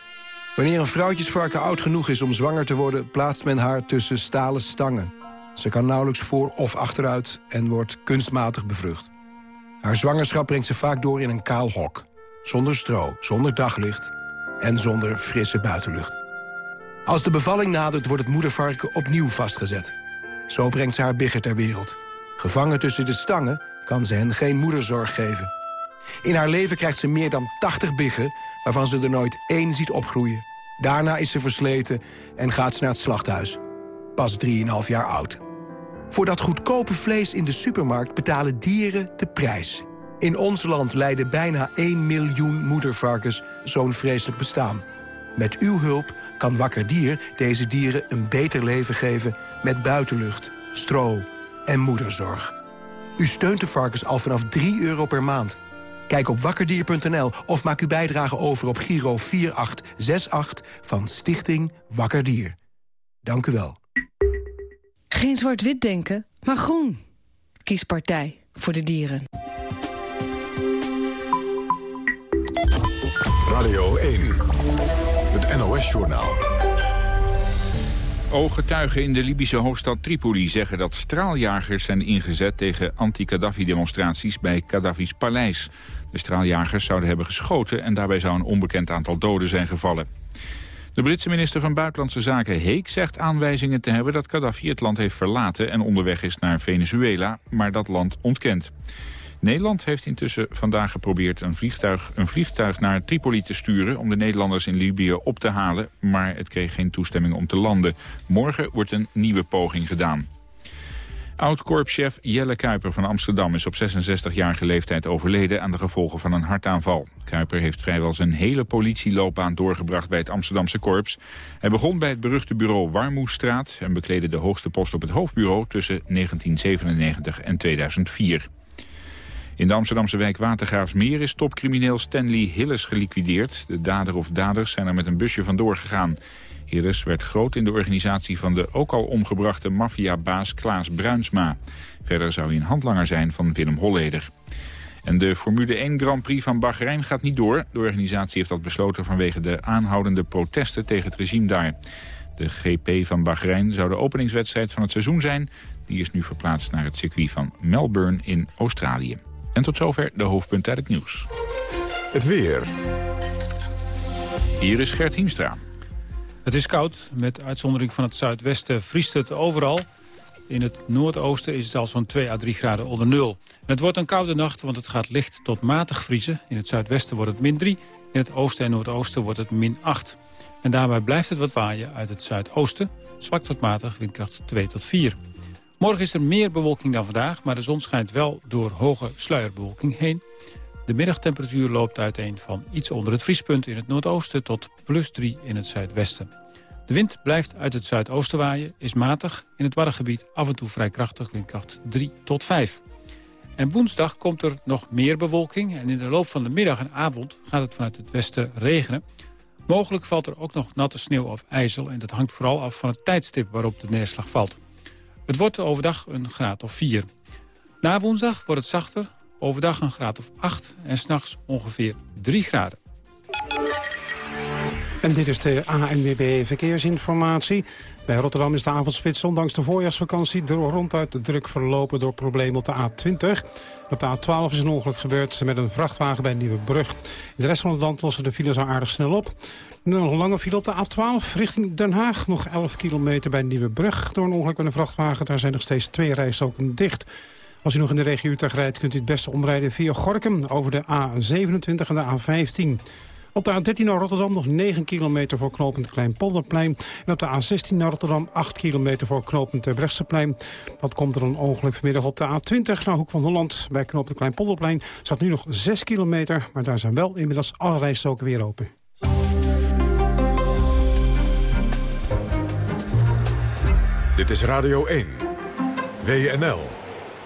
Wanneer een vrouwtjesvarken oud genoeg is om zwanger te worden... plaatst men haar tussen stalen stangen. Ze kan nauwelijks voor of achteruit en wordt kunstmatig bevrucht. Haar zwangerschap brengt ze vaak door in een kaal hok. Zonder stro, zonder daglicht en zonder frisse buitenlucht. Als de bevalling nadert wordt het moedervarken opnieuw vastgezet. Zo brengt ze haar bigger ter wereld. Gevangen tussen de stangen kan ze hen geen moederzorg geven. In haar leven krijgt ze meer dan 80 biggen... waarvan ze er nooit één ziet opgroeien. Daarna is ze versleten en gaat ze naar het slachthuis. Pas 3,5 jaar oud. Voor dat goedkope vlees in de supermarkt betalen dieren de prijs. In ons land lijden bijna 1 miljoen moedervarkens zo'n vreselijk bestaan. Met uw hulp kan Wakker Dier deze dieren een beter leven geven... met buitenlucht, stro en moederzorg. U steunt de varkens al vanaf 3 euro per maand. Kijk op wakkerdier.nl of maak uw bijdrage over op Giro 4868 van Stichting Wakker Dier. Dank u wel. Geen zwart-wit denken, maar groen. Kies partij voor de dieren. Radio 1, het NOS-journaal. Ooggetuigen in de Libische hoofdstad Tripoli zeggen dat straaljagers zijn ingezet tegen anti-Kaddafi-demonstraties bij Kaddafi's paleis. De straaljagers zouden hebben geschoten en daarbij zou een onbekend aantal doden zijn gevallen. De Britse minister van Buitenlandse Zaken Heek zegt aanwijzingen te hebben dat Gaddafi het land heeft verlaten en onderweg is naar Venezuela, maar dat land ontkent. Nederland heeft intussen vandaag geprobeerd een vliegtuig, een vliegtuig naar Tripoli te sturen... om de Nederlanders in Libië op te halen, maar het kreeg geen toestemming om te landen. Morgen wordt een nieuwe poging gedaan. Oud-korpschef Jelle Kuiper van Amsterdam is op 66-jarige leeftijd overleden aan de gevolgen van een hartaanval. Kuiper heeft vrijwel zijn hele politieloopbaan doorgebracht bij het Amsterdamse korps. Hij begon bij het beruchte bureau Warmoestraat en bekleedde de hoogste post op het hoofdbureau tussen 1997 en 2004. In de Amsterdamse wijk Watergraafsmeer is topcrimineel Stanley Hilles geliquideerd. De dader of daders zijn er met een busje vandoor gegaan. Hilles werd groot in de organisatie van de ook al omgebrachte maffiabaas Klaas Bruinsma. Verder zou hij een handlanger zijn van Willem Holleder. En de Formule 1 Grand Prix van Bahrein gaat niet door. De organisatie heeft dat besloten vanwege de aanhoudende protesten tegen het regime daar. De GP van Bahrein zou de openingswedstrijd van het seizoen zijn. Die is nu verplaatst naar het circuit van Melbourne in Australië. En tot zover de hoofdpunten uit het nieuws. Het weer. Hier is Gert Hiemstra. Het is koud. Met uitzondering van het zuidwesten vriest het overal. In het noordoosten is het al zo'n 2 à 3 graden onder nul. En het wordt een koude nacht, want het gaat licht tot matig vriezen. In het zuidwesten wordt het min 3. In het oosten en noordoosten wordt het min 8. En daarbij blijft het wat waaien uit het zuidoosten. Zwak tot matig, windkracht 2 tot 4. Morgen is er meer bewolking dan vandaag, maar de zon schijnt wel door hoge sluierbewolking heen. De middagtemperatuur loopt uiteen van iets onder het vriespunt in het noordoosten tot plus 3 in het zuidwesten. De wind blijft uit het zuidoosten waaien, is matig. In het Waddengebied af en toe vrij krachtig, windkracht 3 tot 5. En woensdag komt er nog meer bewolking. En in de loop van de middag en avond gaat het vanuit het westen regenen. Mogelijk valt er ook nog natte sneeuw of ijzel. En dat hangt vooral af van het tijdstip waarop de neerslag valt. Het wordt overdag een graad of 4. Na woensdag wordt het zachter, overdag een graad of 8 en s'nachts ongeveer 3 graden. En dit is de ANWB Verkeersinformatie. Bij Rotterdam is de avondspits ondanks de voorjaarsvakantie ronduit druk verlopen door problemen op de A20. Op de A12 is een ongeluk gebeurd met een vrachtwagen bij Nieuwebrug. In de rest van het land lossen de files al aardig snel op. Nog een lange file op de A12 richting Den Haag. Nog 11 kilometer bij Nieuwebrug door een ongeluk met een vrachtwagen. Daar zijn nog steeds twee rijstroken dicht. Als u nog in de regio Utrecht rijdt, kunt u het beste omrijden via Gorkum... over de A27 en de A15. Op de A13 naar Rotterdam nog 9 kilometer voor knooppunt Kleinpolderplein. En op de A16 naar Rotterdam 8 kilometer voor knooppunt Terbrechtseplein. Dat komt er een ongeluk vanmiddag op de A20 naar Hoek van Holland. Bij knooppunt Kleinpolderplein staat nu nog 6 kilometer. Maar daar zijn wel inmiddels alle rijstroken weer open. Dit is Radio 1. WNL.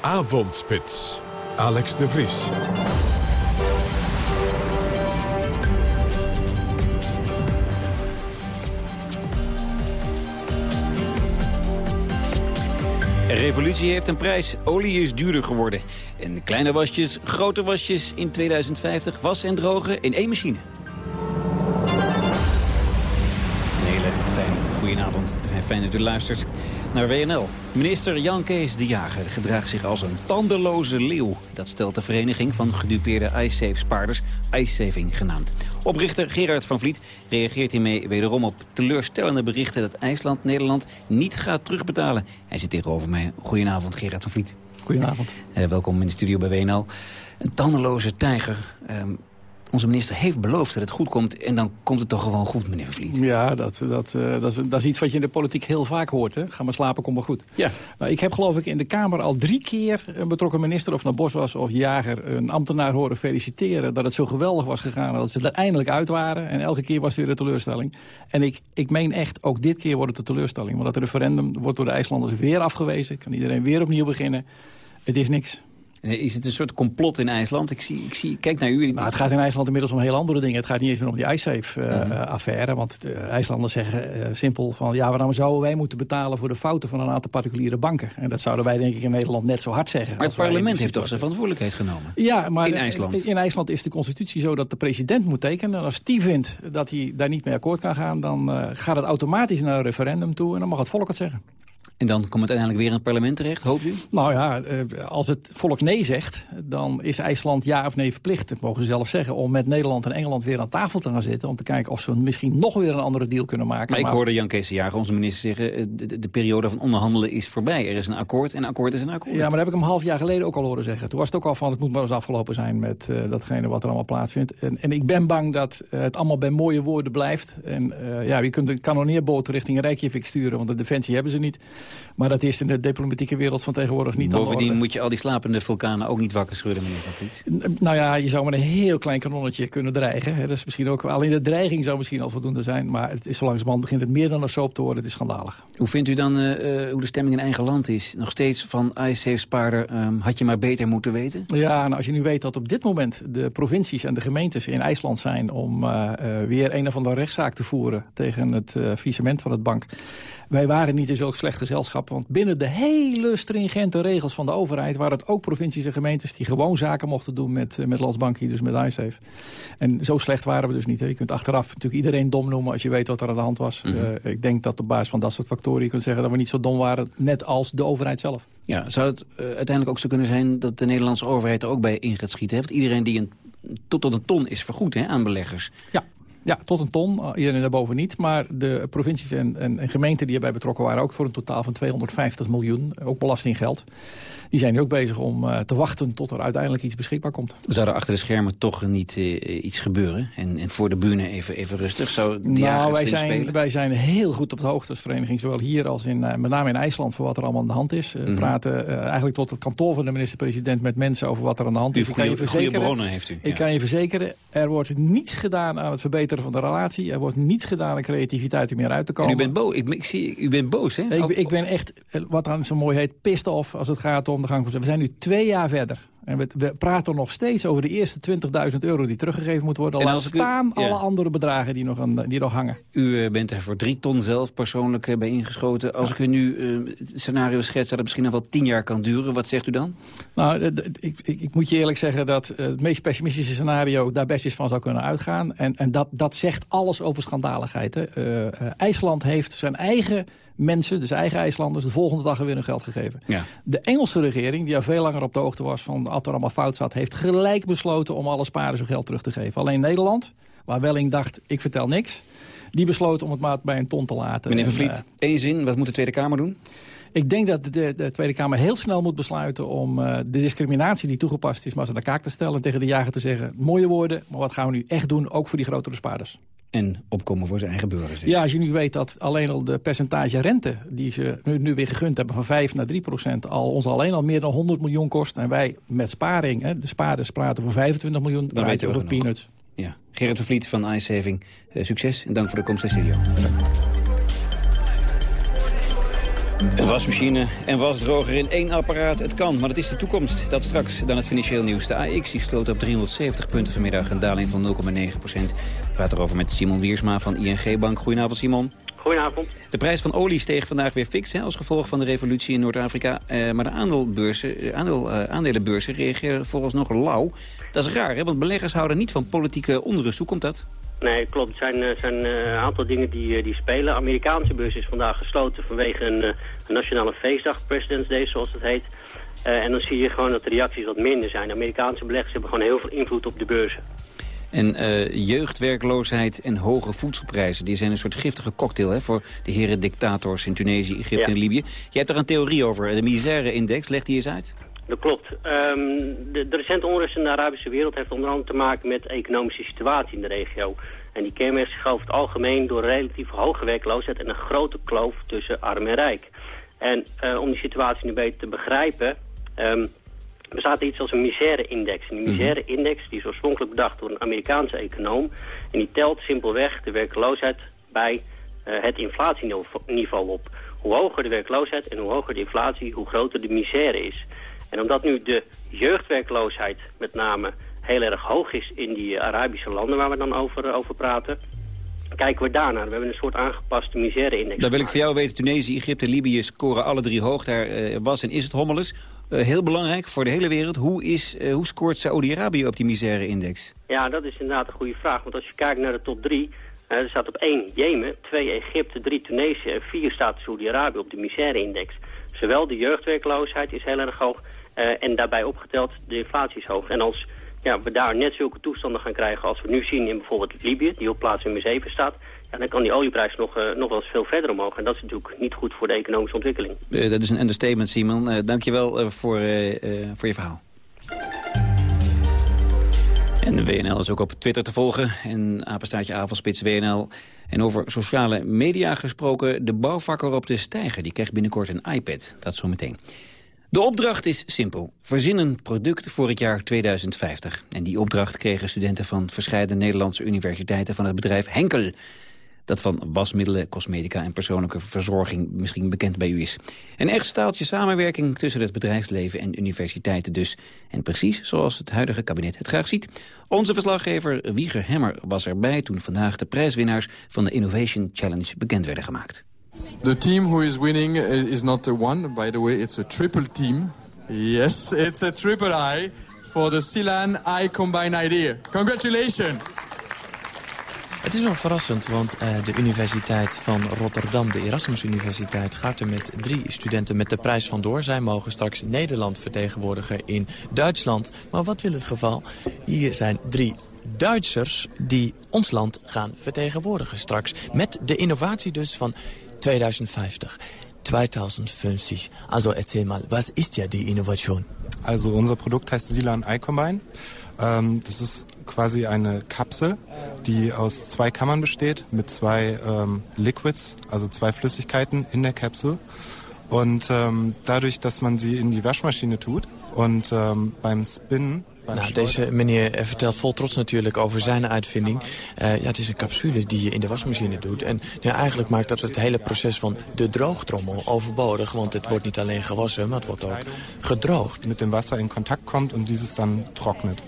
Avondspits. Alex de Vries. Revolutie heeft een prijs. Olie is duurder geworden. En kleine wasjes, grote wasjes in 2050 was en drogen in één machine. Een hele fijne goedenavond. En fijn dat u luistert naar WNL. Minister Jan Kees de Jager gedraagt zich als een tandeloze leeuw. Dat stelt de vereniging van gedupeerde iSafe-spaarders, iSaving genaamd. Oprichter Gerard van Vliet reageert hiermee wederom op teleurstellende berichten... dat IJsland Nederland niet gaat terugbetalen. Hij zit tegenover mij. Goedenavond, Gerard van Vliet. Goedenavond. Uh, welkom in de studio bij WNL. Een tandeloze tijger. Um, onze minister heeft beloofd dat het goed komt... en dan komt het toch gewoon goed, meneer Vliet. Ja, dat, dat, uh, dat, is, dat is iets wat je in de politiek heel vaak hoort. Hè? Ga maar slapen, kom maar goed. Ja. Nou, ik heb geloof ik in de Kamer al drie keer... een betrokken minister, of naar Bos was of jager... een ambtenaar horen feliciteren dat het zo geweldig was gegaan... dat ze er eindelijk uit waren. En elke keer was het weer een teleurstelling. En ik, ik meen echt, ook dit keer wordt het een teleurstelling. Want het referendum wordt door de IJslanders weer afgewezen. Kan iedereen weer opnieuw beginnen. Het is niks. Eh, is het een soort complot in IJsland? Ik, zie, ik zie, kijk naar u. Nou, het gaat in IJsland inmiddels om heel andere dingen. Het gaat niet eens meer om die iSafe-affaire. Uh, Want de IJslanders zeggen uh, simpel van... ja, waarom zouden wij moeten betalen voor de fouten van een aantal particuliere banken? En dat zouden wij denk ik in Nederland net zo hard zeggen. Maar het parlement heeft toch zijn verantwoordelijkheid genomen? Ja, maar in IJsland. in IJsland is de constitutie zo dat de president moet tekenen. En als die vindt dat hij daar niet mee akkoord kan gaan... dan uh, gaat het automatisch naar een referendum toe en dan mag het volk het zeggen. En dan komt het uiteindelijk weer in het parlement terecht, hoopt u? Nou ja, als het volk nee zegt, dan is IJsland ja of nee verplicht, dat mogen ze zelf zeggen, om met Nederland en Engeland weer aan tafel te gaan zitten. Om te kijken of ze misschien nog weer een andere deal kunnen maken. Maar, ik hoorde Jan Kees de Jager, onze minister, zeggen, de, de, periode van onderhandelen is voorbij. Er is een akkoord en akkoord is een akkoord. Ja, maar dat heb ik hem een half jaar geleden ook al horen zeggen. Toen was het ook al van, het moet maar eens afgelopen zijn met uh, datgene wat er allemaal plaatsvindt. En, en ik ben bang dat uh, het allemaal bij mooie woorden blijft. En uh, ja, je kunt een kanonneerboot richting Reykjavik sturen, want de defensie hebben ze niet. Maar dat is in de diplomatieke wereld van tegenwoordig niet Bovendien moet je al die slapende vulkanen ook niet wakker schudden, meneer Van Vliet. Nou ja, je zou met een heel klein kanonnetje kunnen dreigen. Hè. Dat is misschien ook, alleen de dreiging zou misschien al voldoende zijn. Maar het is zo langzamerhand begint het meer dan een soap te worden. Het is schandalig. Hoe vindt u dan uh, uh, hoe de stemming in eigen land is? Nog steeds van ICF-spaarder um, had je maar beter moeten weten? Ja, nou, als je nu weet dat op dit moment de provincies en de gemeentes in IJsland zijn... om uh, weer een of andere rechtszaak te voeren tegen het visement van het bank... Wij waren niet in zo'n slecht gezelschap, want binnen de hele stringente regels van de overheid... waren het ook provincies en gemeentes die gewoon zaken mochten doen met, met Landsbankie, dus met iSafe. En zo slecht waren we dus niet. Hè. Je kunt achteraf natuurlijk iedereen dom noemen als je weet wat er aan de hand was. Mm -hmm. uh, ik denk dat op basis van dat soort factoren je kunt zeggen dat we niet zo dom waren, net als de overheid zelf. Ja, zou het uh, uiteindelijk ook zo kunnen zijn dat de Nederlandse overheid er ook bij in gaat schieten? Want iedereen die een, tot tot een ton is vergoed hè, aan beleggers. Ja, ja, tot een ton. Iedereen daarboven niet. Maar de provincies en, en, en, gemeenten die erbij betrokken waren... ook voor een totaal van 250 miljoen, ook belastinggeld... die zijn nu ook bezig om uh, te wachten tot er uiteindelijk iets beschikbaar komt. Zou er achter de schermen toch niet uh, iets gebeuren? En, en, voor de bühne even, even rustig? Zou nou, wij zijn, spelen? wij zijn heel goed op de hoogte als vereniging. Zowel hier als in, met name in IJsland voor wat er allemaal aan de hand is. We mm -hmm. praten eigenlijk tot het kantoor van de minister-president... met mensen over wat er aan de hand is. Ik kan je verzekeren, bronnen heeft u. Ik ja. kan je verzekeren, er wordt niets gedaan aan het verbeteren van de relatie. Er wordt niets gedaan aan creativiteit om meer uit te komen. En u bent boos. Ik, ik, zie, u bent boos, hè? Ik, ik ben echt, wat dan zo mooi heet, pissed off als het gaat om de gang van... We zijn nu twee jaar verder. En we, we, praten nog steeds over de eerste 20.000 euro die teruggegeven moet worden. Laat staan u, ja. alle andere bedragen die nog, aan, die nog hangen. U uh, bent er voor drie ton zelf persoonlijk uh, bij ingeschoten. Als ja. ik u nu uh, het scenario schets dat het misschien nog wel tien jaar kan duren. Wat zegt u dan? Nou, ik, ik, ik moet je eerlijk zeggen dat het meest pessimistische scenario... daar best eens van zou kunnen uitgaan. En, en dat, dat zegt alles over schandaligheid. Hè. IJsland heeft zijn eigen mensen, dus eigen IJslanders, de volgende dag weer hun geld gegeven. Ja. De Engelse regering, die al veel langer op de hoogte was van wat er allemaal fout zat... heeft gelijk besloten om alle spaarders hun geld terug te geven. Alleen Nederland, waar Welling dacht, ik vertel niks... die besloot om het maar bij een ton te laten. Meneer Van Vliet, uh, één zin, wat moet de Tweede Kamer doen? Ik denk dat de, de, Tweede Kamer heel snel moet besluiten om uh, de discriminatie die toegepast is... maar ze naar kaak te stellen en tegen de jager te zeggen... mooie woorden, maar wat gaan we nu echt doen, ook voor die grotere spaarders? En opkomen voor zijn eigen burgers. Dus. Ja, als je nu weet dat alleen al de percentage rente... die ze nu, nu weer gegund hebben van 5 naar 3 procent... Al, ons alleen al meer dan 100 miljoen kost. En wij met sparing, hè, de spaarders praten voor 25 miljoen... dan weet je over peanuts. Ja. Gerrit Vliet van iSaving, uh, succes en dank voor de komst naar studio. Een wasmachine en wasdroger in één apparaat. Het kan, maar het is de toekomst. Dat straks dan het financieel nieuws. De AX die sloot op 370 punten vanmiddag. Een daling van 0,9 procent. We praten erover met Simon Wiersma van ING Bank. Goedenavond, Simon. Goedenavond. De prijs van olie steeg vandaag weer fix hè, als gevolg van de revolutie in Noord-Afrika. Eh, maar de aandeelbeurzen, eh, aandeel, uh, aandelenbeurzen reageren vooralsnog lauw. Dat is raar, hè, want beleggers houden niet van politieke onrust. Hoe komt dat? Nee, klopt. Het zijn, zijn een aantal dingen die, die spelen. De Amerikaanse beurs is vandaag gesloten vanwege een, een nationale feestdag, President's Day zoals het heet. en dan zie je gewoon dat de reacties wat minder zijn. De Amerikaanse beleggers hebben gewoon heel veel invloed op de beurzen. En uh, jeugdwerkloosheid en hoge voedselprijzen... die zijn een soort giftige cocktail hè, voor de heren dictators in Tunesië, Egypte en Libië. Je hebt er een theorie over, de misère-index. Leg die eens uit. Dat klopt. Um, de, de, recente onrust in de Arabische wereld heeft onder andere te maken met de economische situatie in de regio. En die kenmerkt zich over het algemeen door relatief hoge werkloosheid en een grote kloof tussen arm en rijk. En uh, om die situatie nu beter te begrijpen... Um, bestaat iets als een misère-index. En die mhm. misère-index die is oorspronkelijk bedacht door een Amerikaanse econoom. En die telt simpelweg de werkloosheid bij uh, het inflatieniveau op. Hoe hoger de werkloosheid en hoe hoger de inflatie, hoe groter de misère is. En omdat nu de jeugdwerkloosheid met name heel erg hoog is in die Arabische landen waar we dan over, over praten kijken we daarnaar. We hebben een soort aangepaste misère-index. Dan wil ik voor jou weten, Tunesië, Egypte en Libië scoren alle drie hoog. Daar uh, was en is het hommeles. Uh, heel belangrijk voor de hele wereld. Hoe, is, uh, hoe scoort Saudi-Arabië op die misère-index? Ja, dat is inderdaad een goede vraag. Want als je kijkt naar de top drie... er staat op één Jemen, twee Egypte, drie Tunesië... en vier staat Saudi-Arabië op de misère-index. Zowel de jeugdwerkloosheid is heel erg hoog... en daarbij opgeteld de inflatie is hoog. En als ja, we daar net zulke toestanden gaan krijgen als we nu zien in bijvoorbeeld Libië, die op plaats nummer 7 staat, dan kan die olieprijs nog, uh, nog wel eens veel verder omhoog. En dat is natuurlijk niet goed voor de economische ontwikkeling. Uh, dat is een understatement, Simon. Uh, Dank je wel voor, voor je verhaal. En de WNL is ook op Twitter te volgen. En apenstaartje avondspits WNL. En over sociale media gesproken, de bouwvakker op de stijger... die krijgt binnenkort een iPad. Dat zometeen. De opdracht is simpel. Verzin een product voor het jaar 2050. En die opdracht kregen studenten van verschillende Nederlandse universiteiten van het bedrijf Henkel. Dat van wasmiddelen, cosmetica en persoonlijke verzorging misschien bekend bij u is. Een echt staaltje samenwerking tussen het bedrijfsleven en universiteiten dus. En precies zoals het huidige kabinet het graag ziet. Onze verslaggever Wieger Hemmer was erbij toen vandaag de prijswinnaars van de Innovation Challenge bekend werden gemaakt. The team who is winning is not the one. By the way, it's a triple team. Yes, it's a triple I for the Silan I Combine idea. Congratulations! Het is wel verrassend, want uh, de Universiteit van Rotterdam, de Erasmus Universiteit... gaat er met drie studenten met de prijs vandoor. Zij mogen straks Nederland vertegenwoordigen in Duitsland. Maar wat wil het geval? Hier zijn drie Duitsers die ons land gaan vertegenwoordigen straks. Met de innovatie dus van 2050. 2050. Also erzähl mal, was ist ja die Innovation? Also unser Produkt heißt Silan Eye Combine. Ähm, das ist quasi eine Kapsel, die aus zwei Kammern besteht mit zwei ähm, Liquids, also zwei Flüssigkeiten in der Kapsel. Und ähm, dadurch, dass man sie in die Waschmaschine tut und ähm, beim Spinnen Nou, deze meneer vertelt vol trots natuurlijk over zijn uitvinding. Uh, ja, het is een capsule die je in de wasmachine doet. En ja, eigenlijk maakt dat het hele proces van de droogtrommel overbodig. Want het wordt niet alleen gewassen, maar het wordt ook gedroogd. Met dem Wasser in contact komt en dieses dan trocknet.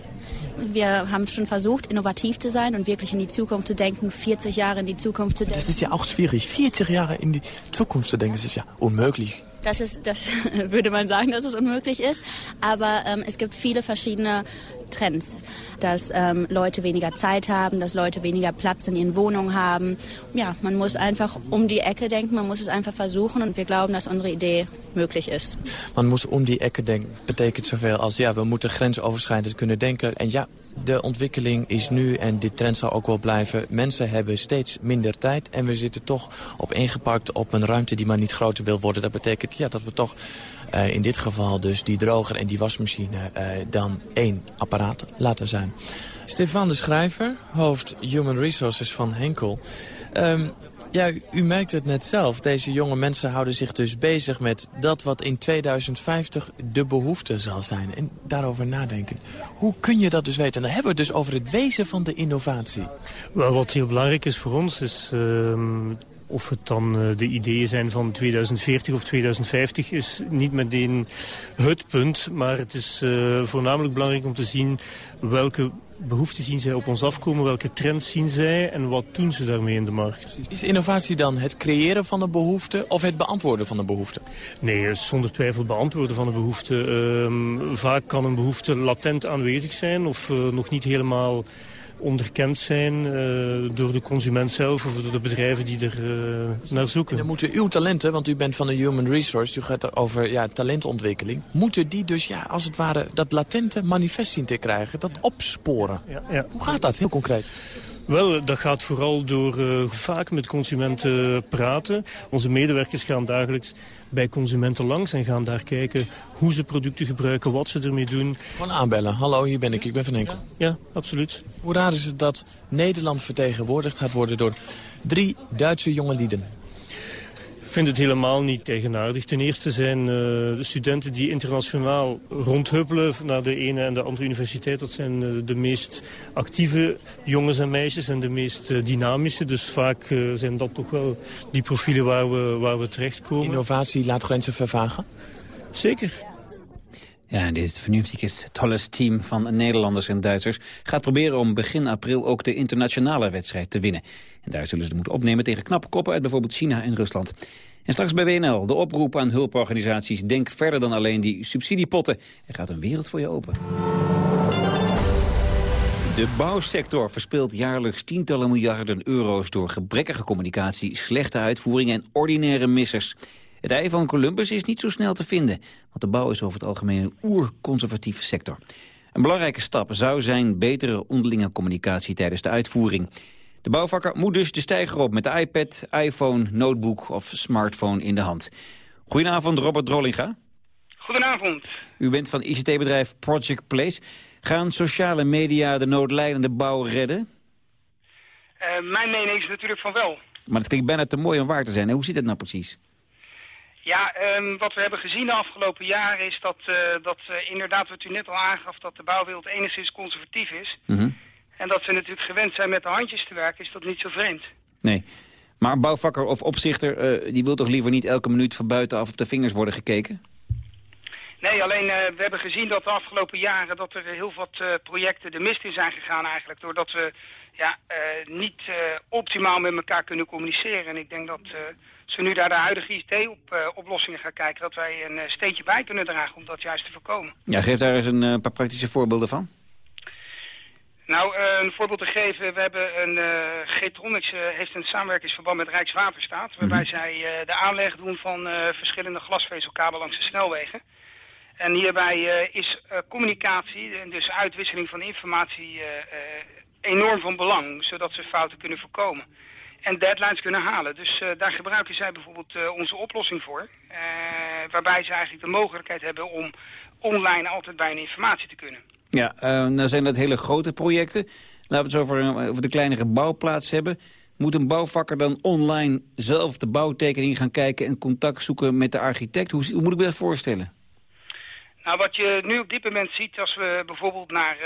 Wir haben schon versucht, innovativ zu sein und wirklich in die Zukunft zu denken, 40 Jahre in die Zukunft zu denken. Das ist ja auch schwierig, 40 Jahre in die Zukunft zu denken, das ist ja unmöglich. Das, ist, das *laughs* würde man sagen, dass es unmöglich ist. Aber ähm, es gibt viele verschiedene Trends. Dass ähm, Leute weniger Zeit haben, dass Leute weniger Platz in ihren Wohnungen haben. Ja, man muss einfach um die Ecke denken, man muss es einfach versuchen. Und wir glauben, dass unsere Idee möglich ist. Man muss um die Ecke denken. Betekent zoveel als, ja, we moeten grensoverschrijdend kunnen denken. En ja, de ontwikkeling is nu en die trend zal ook wel blijven. Mensen hebben steeds minder tijd en we zitten toch op ingepakt op een ruimte die maar niet groter wil worden. Dat betekent ja, dat we toch in dit geval dus die droger en die wasmachine uh, dan één apparaat laten zijn. Stefan de Schrijver, hoofd Human Resources van Henkel. Um, ja, u merkt het net zelf. Deze jonge mensen houden zich dus bezig met dat wat in 2050 de behoefte zal zijn. En daarover nadenken. Hoe kun je dat dus weten? En dan hebben we het dus over het wezen van de innovatie. Wel, wat heel belangrijk is voor ons is... Uh, of het dan uh, de ideeën zijn van 2040 of 2050 is niet meteen het punt. Maar het is uh, voornamelijk belangrijk om te zien welke behoeften zien zij op ons afkomen, welke trends zien zij en wat doen ze daarmee in de markt. Is innovatie dan het creëren van een behoefte of het beantwoorden van een behoefte? Nee, zonder twijfel beantwoorden van een behoefte. Ehm, vaak kan een behoefte latent aanwezig zijn of uh, nog niet helemaal onderkend zijn uh, door de consument zelf of door de bedrijven die er uh, naar zoeken. En dan moeten uw talenten, want u bent van de Human Resource, u gaat over ja, talentontwikkeling, moeten die dus ja, als het ware dat latente manifest zien te krijgen, dat opsporen. Ja, ja. Hoe gaat dat heel concreet? Wel, dat gaat vooral door uh, vaak met consumenten praten. Onze medewerkers gaan dagelijks bij consumenten langs en gaan daar kijken hoe ze producten gebruiken, wat ze ermee doen. Gewoon aanbellen. Hallo, hier ben ik. Ik ben Van Enkel. Ja, absoluut. Hoe raar is het dat Nederland vertegenwoordigd gaat worden door drie Duitse jonge lieden? Ik vind het helemaal niet tegenaardig. Ten eerste zijn uh, de studenten die internationaal rondhuppelen naar de ene en de andere universiteit. Dat zijn uh, de meest actieve jongens en meisjes en de meest uh, dynamische. Dus vaak zijn dat toch wel die profielen waar we, waar we terechtkomen. Innovatie laat grenzen vervagen? Zeker. Ja, en dit vernünftige tolles team van Nederlanders en Duitsers... gaat proberen om begin april ook de internationale wedstrijd te winnen. En daar zullen ze moeten opnemen tegen knappe koppen uit bijvoorbeeld China en Rusland. En straks bij WNL de oproep aan hulporganisaties... denk verder dan alleen die subsidiepotten. Er gaat een wereld voor je open. De bouwsector verspeelt jaarlijks tientallen miljarden euro's... door gebrekkige communicatie, slechte uitvoering en ordinaire missers. Het ei van Columbus is niet zo snel te vinden... want de bouw is over het algemeen een oerconservatieve sector. Een belangrijke stap zou zijn betere onderlinge communicatie tijdens de uitvoering. De bouwvakker moet dus de stijger op met de iPad, iPhone, notebook of smartphone in de hand. Goedenavond, Robert Drollinga. Goedenavond. U bent van ICT-bedrijf Project Place. Gaan sociale media de noodlijdende bouw redden? Uh, mijn mening is natuurlijk van wel. Maar het klinkt bijna te mooi om waar te zijn. Hoe zit het nou precies? Ja, um, wat we hebben gezien de afgelopen jaren is dat, uh, dat uh, inderdaad, wat u net al aangaf, dat de bouwwereld enigszins conservatief is. Mm -hmm. En dat ze natuurlijk gewend zijn met de handjes te werken, is dat niet zo vreemd. Nee, maar een bouwvakker of opzichter, uh, die wil toch liever niet elke minuut van buitenaf op de vingers worden gekeken? Nee, alleen we hebben gezien dat de afgelopen jaren dat er heel wat projecten de mist in zijn gegaan eigenlijk. Doordat we ja, niet optimaal met elkaar kunnen communiceren. En ik denk dat als we nu naar de huidige IT-oplossingen gaan kijken... dat wij een steentje bij kunnen dragen om dat juist te voorkomen. Ja, geef daar eens een uh, paar praktische voorbeelden van. Nou, uh, een voorbeeld te geven. We hebben een uh, G-Tronics heeft een samenwerkingsverband met Rijkswaterstaat... waarbij mm -hmm. zij de aanleg doen van verschillende glasvezelkabelen langs de snelwegen. En hierbij is communicatie, en dus uitwisseling van informatie... enorm van belang, zodat ze fouten kunnen voorkomen en deadlines kunnen halen. Dus uh, daar gebruiken zij bijvoorbeeld uh, onze oplossing voor. Uh, waarbij ze eigenlijk de mogelijkheid hebben om online altijd bij een informatie te kunnen. Ja, nou zijn dat hele grote projecten. Laten we het over, over de kleinere bouwplaats hebben. Moet een bouwvakker dan online zelf de bouwtekening gaan kijken... en contact zoeken met de architect? Hoe, hoe moet ik me dat voorstellen? Nou, wat je nu op dit moment ziet, als we bijvoorbeeld naar uh,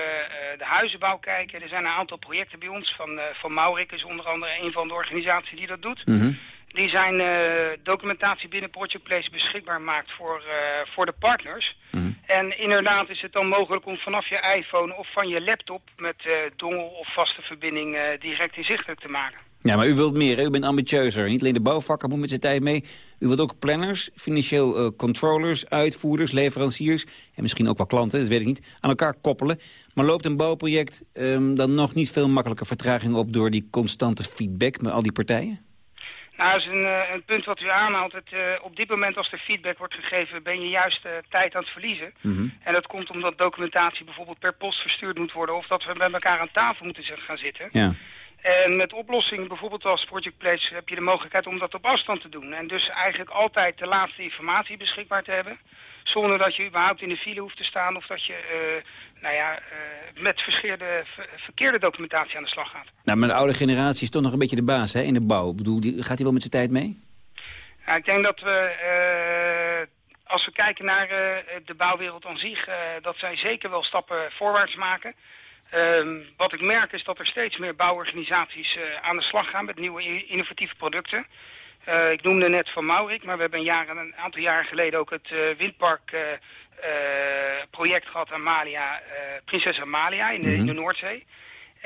de huizenbouw kijken... er zijn een aantal projecten bij ons, van, uh, van Maurik is onder andere een van de organisaties die dat doet... Mhm. Mm -hmm. Die zijn uh, documentatie binnen Project Place beschikbaar maakt voor, voor de partners. Mhm. Mm -hmm. En inderdaad is het dan mogelijk om vanaf je iPhone of van je laptop... met dongel of vaste verbinding direct inzichtelijk te maken. Ja, maar u wilt meer, hè? u bent ambitieuzer. Niet alleen de bouwvakker moet met zijn tijd mee. U wilt ook planners, financieel uh, controllers, uitvoerders, leveranciers... en misschien ook wel klanten, dat weet ik niet, aan elkaar koppelen. Maar loopt een bouwproject um, dan nog niet veel makkelijker vertraging op... door die constante feedback met al die partijen? Nou, dat is een, uh, een punt wat u aanhaalt. Het, uh, op dit moment als er feedback wordt gegeven, ben je juist uh, tijd aan het verliezen. Mm -hmm. En dat komt omdat documentatie bijvoorbeeld per post verstuurd moet worden... of dat we met elkaar aan tafel moeten gaan zitten. Ja. En met oplossingen, bijvoorbeeld als Project Place, heb je de mogelijkheid om dat op afstand te doen. En dus eigenlijk altijd de laatste informatie beschikbaar te hebben. Zonder dat je überhaupt in de file hoeft te staan of dat je uh, nou ja, uh, met verkeerde, verkeerde documentatie aan de slag gaat. Nou, maar de oude generatie is toch nog een beetje de baas hè, in de bouw. Ik bedoel, die, gaat hij wel met zijn tijd mee? Nou, ik denk dat we, uh, als we kijken naar de bouwwereld aan zich, dat zij zeker wel stappen voorwaarts maken. Um, wat ik merk is dat er steeds meer bouworganisaties uh, aan de slag gaan met nieuwe innovatieve producten. Uh, ik noemde net Van Maurik, maar we hebben een, jaar, een aantal jaren geleden ook het uh, windpark uh, project gehad Amalia, Prinses Amalia in de, in de Mhm. Noordzee.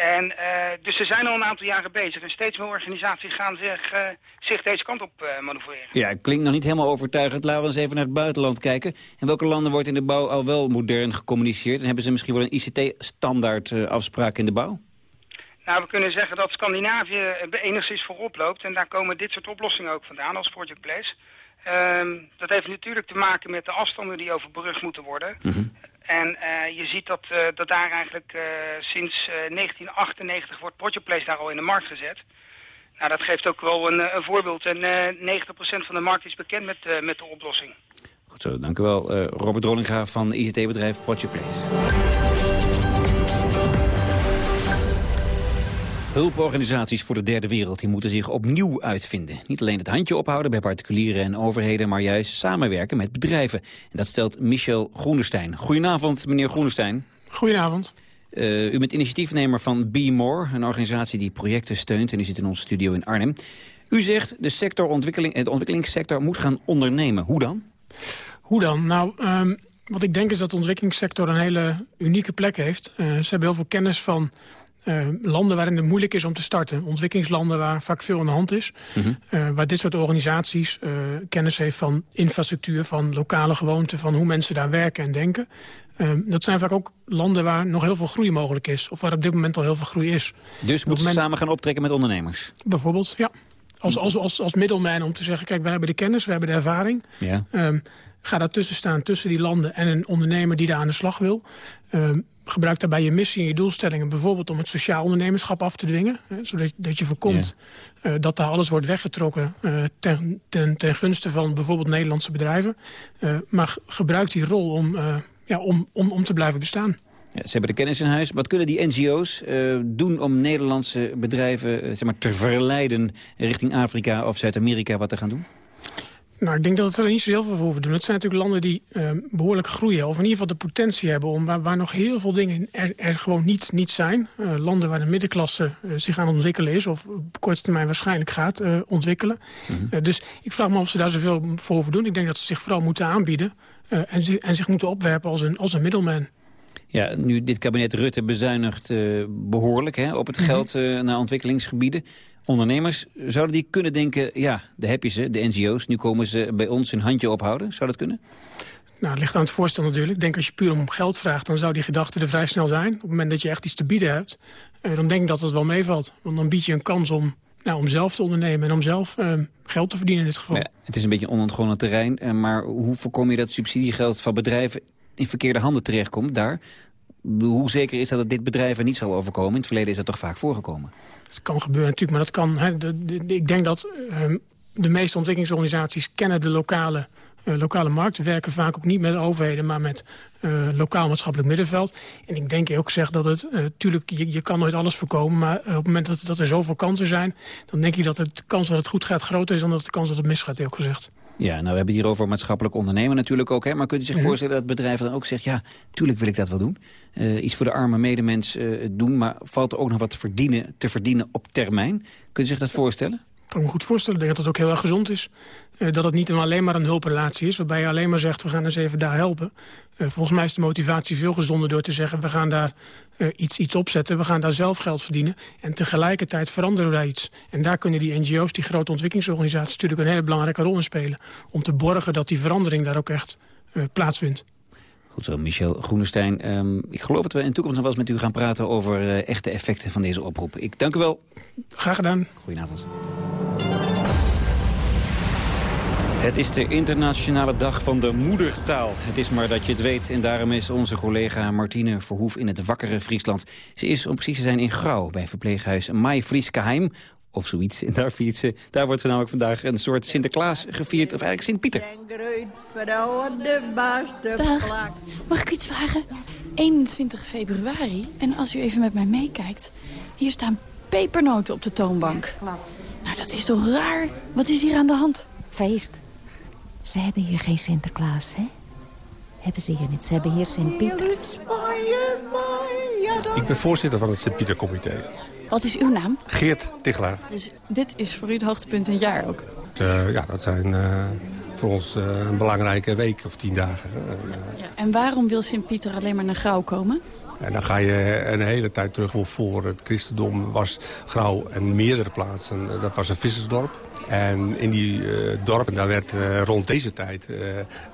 En dus ze zijn al een aantal jaren bezig en steeds meer organisaties gaan zich, zich deze kant op manoeuvreren. Ja, klinkt nog niet helemaal overtuigend. Laten we eens even naar het buitenland kijken. In welke landen wordt in de bouw al wel modern gecommuniceerd? En hebben ze misschien wel een ICT-standaard afspraak in de bouw? Nou, we kunnen zeggen dat Scandinavië enigszins voorop loopt en daar komen dit soort oplossingen ook vandaan als Project Place. Um, dat heeft natuurlijk te maken met de afstanden die overbrugd moeten worden. En uh, je ziet dat, uh, dat daar eigenlijk uh, sinds 1998 wordt Project daar al in de markt gezet. Nou, dat geeft ook wel een, een voorbeeld. En 90% van de markt is bekend met, met de oplossing. Goed zo, dank u wel. Robert Rollinga van ICT-bedrijf Project Hulporganisaties voor de derde wereld die moeten zich opnieuw uitvinden. Niet alleen het handje ophouden bij particulieren en overheden... maar juist samenwerken met bedrijven. En dat stelt Michel Groenestein. Goedenavond, meneer Groenestein. Goedenavond. Uh, u bent initiatiefnemer van Be More, een organisatie die projecten steunt... en u zit in onze studio in Arnhem. U zegt de sectorontwikkeling, de ontwikkelingssector moet gaan ondernemen. Hoe dan? Hoe dan? Nou, um, wat ik denk is dat de ontwikkelingssector een hele unieke plek heeft. Uh, ze hebben heel veel kennis van uh, landen waarin het moeilijk is om te starten. Ontwikkelingslanden waar vaak veel aan de hand is. Mm -hmm. uh, waar dit soort organisaties uh, kennis heeft van infrastructuur... van lokale gewoonten, van hoe mensen daar werken en denken. dat zijn vaak ook landen waar nog heel veel groei mogelijk is. Of waar op dit moment al heel veel groei is. Dus moeten ze samen gaan optrekken met ondernemers? Bijvoorbeeld, ja. Als, als, als, als middelman om te zeggen, kijk, wij hebben de kennis, we hebben de ervaring. Ja. Um, ga daartussen staan, tussen die landen en een ondernemer die daar aan de slag wil. Um, gebruik daarbij je missie en je doelstellingen... bijvoorbeeld om het sociaal ondernemerschap af te dwingen. Hè, zodat dat je voorkomt yeah. uh, dat daar alles wordt weggetrokken... Uh, ten, ten, ten gunste van bijvoorbeeld Nederlandse bedrijven. Uh, maar gebruik die rol om, ja, om, om, om te blijven bestaan. Ja, ze hebben de kennis in huis. Wat kunnen die NGO's doen om Nederlandse bedrijven zeg maar, te verleiden... richting Afrika of Zuid-Amerika wat te gaan doen? Nou, ik denk dat we er niet zo heel veel voor hoeven doen. Het zijn natuurlijk landen die uh, behoorlijk groeien. Of in ieder geval de potentie hebben om waar, waar nog heel veel dingen er, er gewoon niet, niet zijn. Uh, landen waar de middenklasse uh, zich aan ontwikkelen is. Of op korte termijn waarschijnlijk gaat ontwikkelen. Mm -hmm. dus ik vraag me af of ze daar zoveel voor hoeven doen. Ik denk dat ze zich vooral moeten aanbieden. en, zich, en zich moeten opwerpen als een, als een middelman. Ja, nu dit kabinet Rutte bezuinigt behoorlijk hè, op het Mhm. geld naar ontwikkelingsgebieden. Ondernemers, zouden die kunnen denken, ja, daar heb je ze, de NGO's. Nu komen ze bij ons een handje ophouden. Zou dat kunnen? Nou, ligt aan het voorstel natuurlijk. Ik denk als je puur om geld vraagt, dan zou die gedachte er vrij snel zijn. Op het moment dat je echt iets te bieden hebt, eh, dan denk ik dat het wel meevalt. Want dan bied je een kans om, nou, om zelf te ondernemen en om zelf eh, geld te verdienen in dit geval. Ja, het is een beetje onontgonnen terrein, eh, maar hoe voorkom je dat subsidiegeld van bedrijven in verkeerde handen terechtkomt daar? Hoe zeker is dat dat dit bedrijf er niet zal overkomen? In het verleden is dat toch vaak voorgekomen? Het kan gebeuren natuurlijk, maar dat kan. Hè, de, ik denk dat uh, de meeste ontwikkelingsorganisaties kennen de lokale, uh, lokale markt. werken vaak ook niet met overheden, maar met uh, lokaal maatschappelijk middenveld. En ik denk ook zeg dat het, natuurlijk, je, je kan nooit alles voorkomen. Maar op het moment dat, er zoveel kansen zijn, dan denk ik dat de kans dat het goed gaat groter is dan dat de kans dat het misgaat, ook gezegd. Ja, nou we hebben het hier over maatschappelijk ondernemen natuurlijk ook. Hè? Maar kunt u zich mm -hmm. voorstellen dat bedrijf dan ook zegt... ja, tuurlijk wil ik dat wel doen. Uh, iets voor de arme medemens uh, doen. Maar valt er ook nog wat te verdienen, te verdienen op termijn? Kunt u zich dat voorstellen? Kan me goed voorstellen. Ik denk dat het ook heel erg gezond is. Uh, dat het niet alleen maar een hulprelatie is. Waarbij je alleen maar zegt, we gaan eens even daar helpen. Uh, volgens mij is de motivatie veel gezonder door te zeggen... we gaan daar uh, iets, iets opzetten, we gaan daar zelf geld verdienen... en tegelijkertijd veranderen we daar iets. En daar kunnen die NGO's, die grote ontwikkelingsorganisaties... natuurlijk een hele belangrijke rol in spelen. Om te borgen dat die verandering daar ook echt plaatsvindt. Goed zo, Michel Groenestein. Um, ik geloof dat we in de toekomst nog wel eens met u gaan praten... over uh, echte effecten van deze oproep. Ik dank u wel. Graag gedaan. Goedenavond. Het is de internationale dag van de moedertaal. Het is maar dat je het weet. En daarom is onze collega Martine Verhoef in het wakkere Friesland. Ze is om precies te zijn in Grauw bij verpleeghuis Mai Frieske of zoiets. En daar fietsen. Daar wordt namelijk vandaag een soort Sinterklaas gevierd. Of eigenlijk Sint-Pieter. Dag. Mag ik iets vragen? 21 februari. En als u even met mij meekijkt. Hier staan pepernoten op de toonbank. Klopt. Nou, dat is toch raar? Wat is hier aan de hand? Feest. Ze hebben hier geen Sinterklaas, hè? Hebben ze hier niet. Ze hebben hier Sint-Pieter. Ik ben voorzitter van het Sint-Pieter-comité. Wat is uw naam? Geert Tichelaar. Dus dit is voor u het hoogtepunt in het jaar ook? ja, dat zijn voor ons een belangrijke week of tien dagen. Ja, en waarom wil Sint-Pieter alleen maar naar Grauw komen? En dan ga je een hele tijd terug voor het christendom was Grauw en meerdere plaatsen. Dat was een vissersdorp. En in die dorpen daar werd rond deze tijd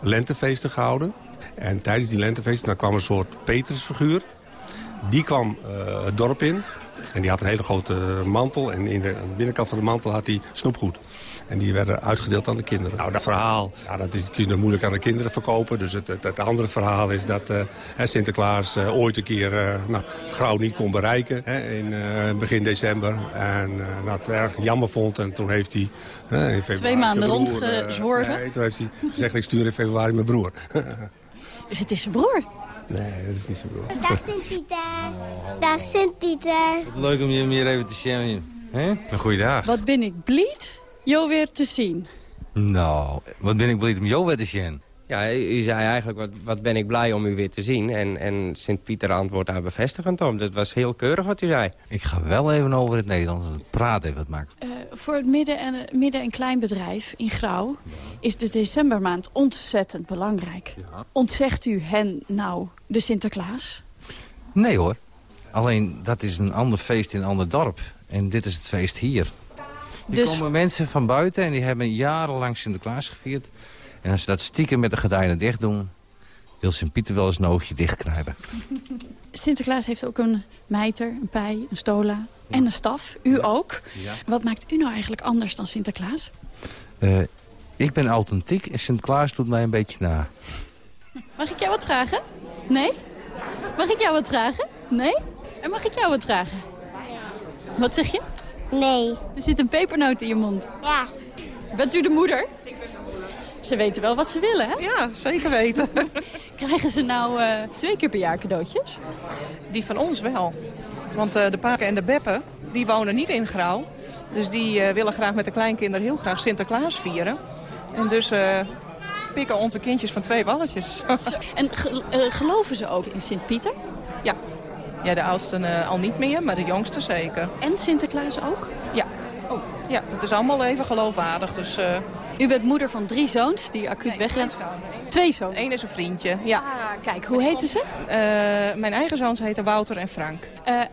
lentefeesten gehouden. En tijdens die lentefeesten kwam een soort Petrusfiguur. Die kwam het dorp in. En die had een hele grote mantel. En in de, aan de binnenkant van de mantel had hij snoepgoed. En die werden uitgedeeld aan de kinderen. Nou, dat verhaal, ja, dat is, kun je moeilijk aan de kinderen verkopen. Dus het, het, het andere verhaal is dat uh, Sinterklaas uh, ooit een keer uh, nou, Grauw niet kon bereiken. Hè, in begin december. En nou, het erg jammer vond. En toen heeft hij... in februari Twee maanden rondgezworven? nee, toen heeft hij gezegd, ik stuur in februari mijn broer. *laughs* dus het is zijn broer? Nee, dat is niet zijn broer. Dag Sint-Pieter. Dag Sint-Pieter. Leuk om je hier even te zien. Een goeie dag. Wat ben ik blied jou weer te zien. Nou, wat ben ik blij om jou weer te zien. Ja, u zei eigenlijk, wat, wat ben ik blij om u weer te zien. En, en Sint-Pieter antwoordt daar bevestigend op. Dat was heel keurig wat u zei. Ik ga wel even over het Nederlands. Praat even wat maakt. Uh, voor het midden- en, midden- en kleinbedrijf in Grauw... is de decembermaand ontzettend belangrijk. Ja. Ontzegt u hen nou de Sinterklaas? Nee hoor. Alleen, dat is een ander feest in een ander dorp. En dit is het feest hier. Er dus... komen mensen van buiten en die hebben jarenlang Sinterklaas gevierd. En als ze dat stiekem met de gordijnen dicht doen... wil Sint-Pieter wel eens een oogje dichtkrijgen. *laughs* Sinterklaas heeft ook een mijter, een pij, een stola en een staf. U ook. Ja. Wat maakt u nou eigenlijk anders dan Sinterklaas? Uh, ik ben authentiek en Sinterklaas doet mij een beetje na. Mag ik jou wat vragen? Nee? Mag ik jou wat vragen? Nee? En mag ik jou wat vragen? Wat zeg je? Nee. Er zit een pepernoot in je mond. Ja. Bent u de moeder? Ik ben de moeder. Ze weten wel wat ze willen, hè? Ja, zeker weten. *laughs* Krijgen ze nou uh, twee keer per jaar cadeautjes? Die van ons wel. Want uh, de paken en de beppen, die wonen niet in Grauw. Dus die uh, willen graag met de kleinkinderen heel graag Sinterklaas vieren. En dus pikken onze kindjes van twee balletjes. en ge geloven ze ook in Sint-Pieter? Ja, ja, de oudsten al niet meer, maar de jongsten zeker. En Sinterklaas ook? Ja. Oh. Ja, dat is allemaal even geloofwaardig. Dus. U bent moeder van drie zoons die acuut nee, weggaan? Twee zoons? Eén is een vriendje, ja. Ah, kijk, hoe heten ze? Uh, mijn eigen zoons heten Wouter en Frank.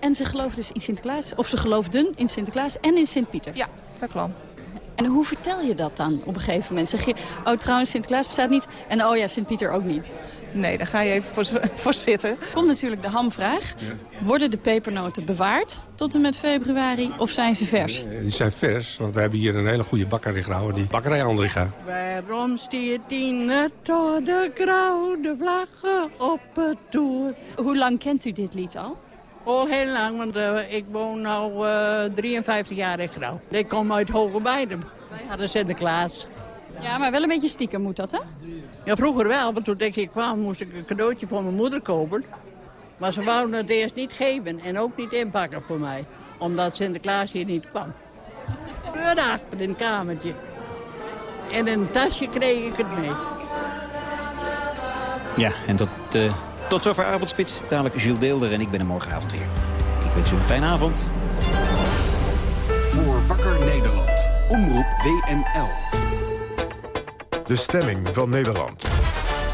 en ze geloven dus in Sinterklaas, of ze geloofden in Sinterklaas en in Sint-Pieter? Ja, dat klopt. En hoe vertel je dat dan op een gegeven moment? Zeg je, oh trouwens Sinterklaas bestaat niet en oh ja, Sint-Pieter ook niet? Nee, daar ga je even voor, *laughs* voor zitten. Komt natuurlijk de hamvraag. Worden de pepernoten bewaard tot en met februari of zijn ze vers? die zijn vers, want we hebben hier een hele goede bakker in die bakkerij Andriga. Waarom stiert in het de grauw de vlaggen op het toer? Hoe lang kent u dit lied al? Al heel lang, want uh, ik woon al uh, 53 jaar in Grauw. Ik kom uit Hoge Beidem. Wij hadden Sinterklaas. Ja, maar wel een beetje stiekem moet dat, hè? Ja, vroeger wel, want toen ik kwam moest ik een cadeautje voor mijn moeder kopen. Maar ze wouden het eerst niet geven en ook niet inpakken voor mij. Omdat Sinterklaas hier niet kwam. Daarachter in het kamertje. En in een tasje kreeg ik het mee. Ja, en tot, uh, tot zover avondspits. Dadelijk Gilles Deelder en ik ben er morgenavond weer. Ik wens u een fijne avond. Voor Wakker Nederland. Omroep WNL. De stemming van Nederland.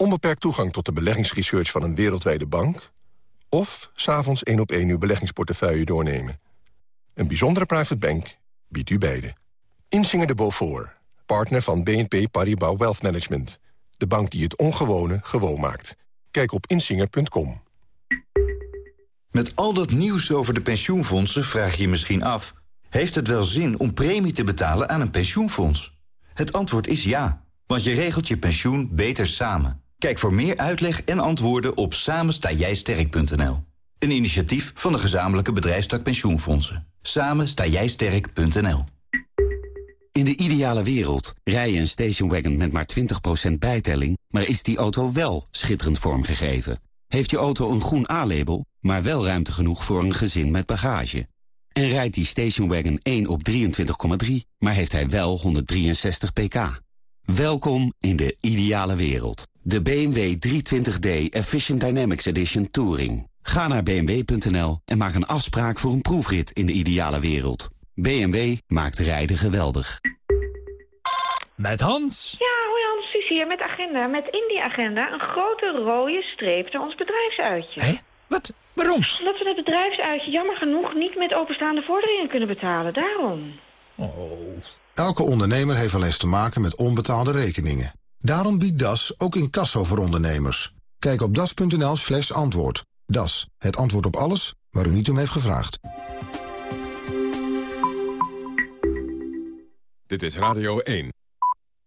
Onbeperkt toegang tot de beleggingsresearch van een wereldwijde bank... of s'avonds één op één uw beleggingsportefeuille doornemen. Een bijzondere private bank biedt u beide. Insinger de Beaufort, partner van BNP Paribas Wealth Management. De bank die het ongewone gewoon maakt. Kijk op insinger.com. Met al dat nieuws over de pensioenfondsen vraag je je misschien af... heeft het wel zin om premie te betalen aan een pensioenfonds? Het antwoord is ja, want je regelt je pensioen beter samen. Kijk voor meer uitleg en antwoorden op samenstaaijsterk.nl. Een initiatief van de gezamenlijke bedrijfstak pensioenfondsen. Samen. In de ideale wereld rij je een stationwagon met maar 20% bijtelling... maar is die auto wel schitterend vormgegeven? Heeft je auto een groen A-label, maar wel ruimte genoeg voor een gezin met bagage? En rijdt die stationwagon 1 op 23,3, maar heeft hij wel 163 pk? Welkom in de ideale wereld. De BMW 320d Efficient Dynamics Edition Touring. Ga naar bmw.nl en maak een afspraak voor een proefrit in de ideale wereld. BMW maakt rijden geweldig. Met Hans. Ja, hoi Hans, Suus hier met agenda. Met in die agenda een grote rode streep naar ons bedrijfsuitje. Hé? Wat? Waarom? Omdat we het bedrijfsuitje jammer genoeg niet met openstaande vorderingen kunnen betalen. Daarom. Oh. Elke ondernemer heeft wel eens te maken met onbetaalde rekeningen. Daarom biedt DAS ook incasso voor ondernemers. Kijk op das.nl slash antwoord. DAS, het antwoord op alles waar u niet om heeft gevraagd. Dit is Radio 1.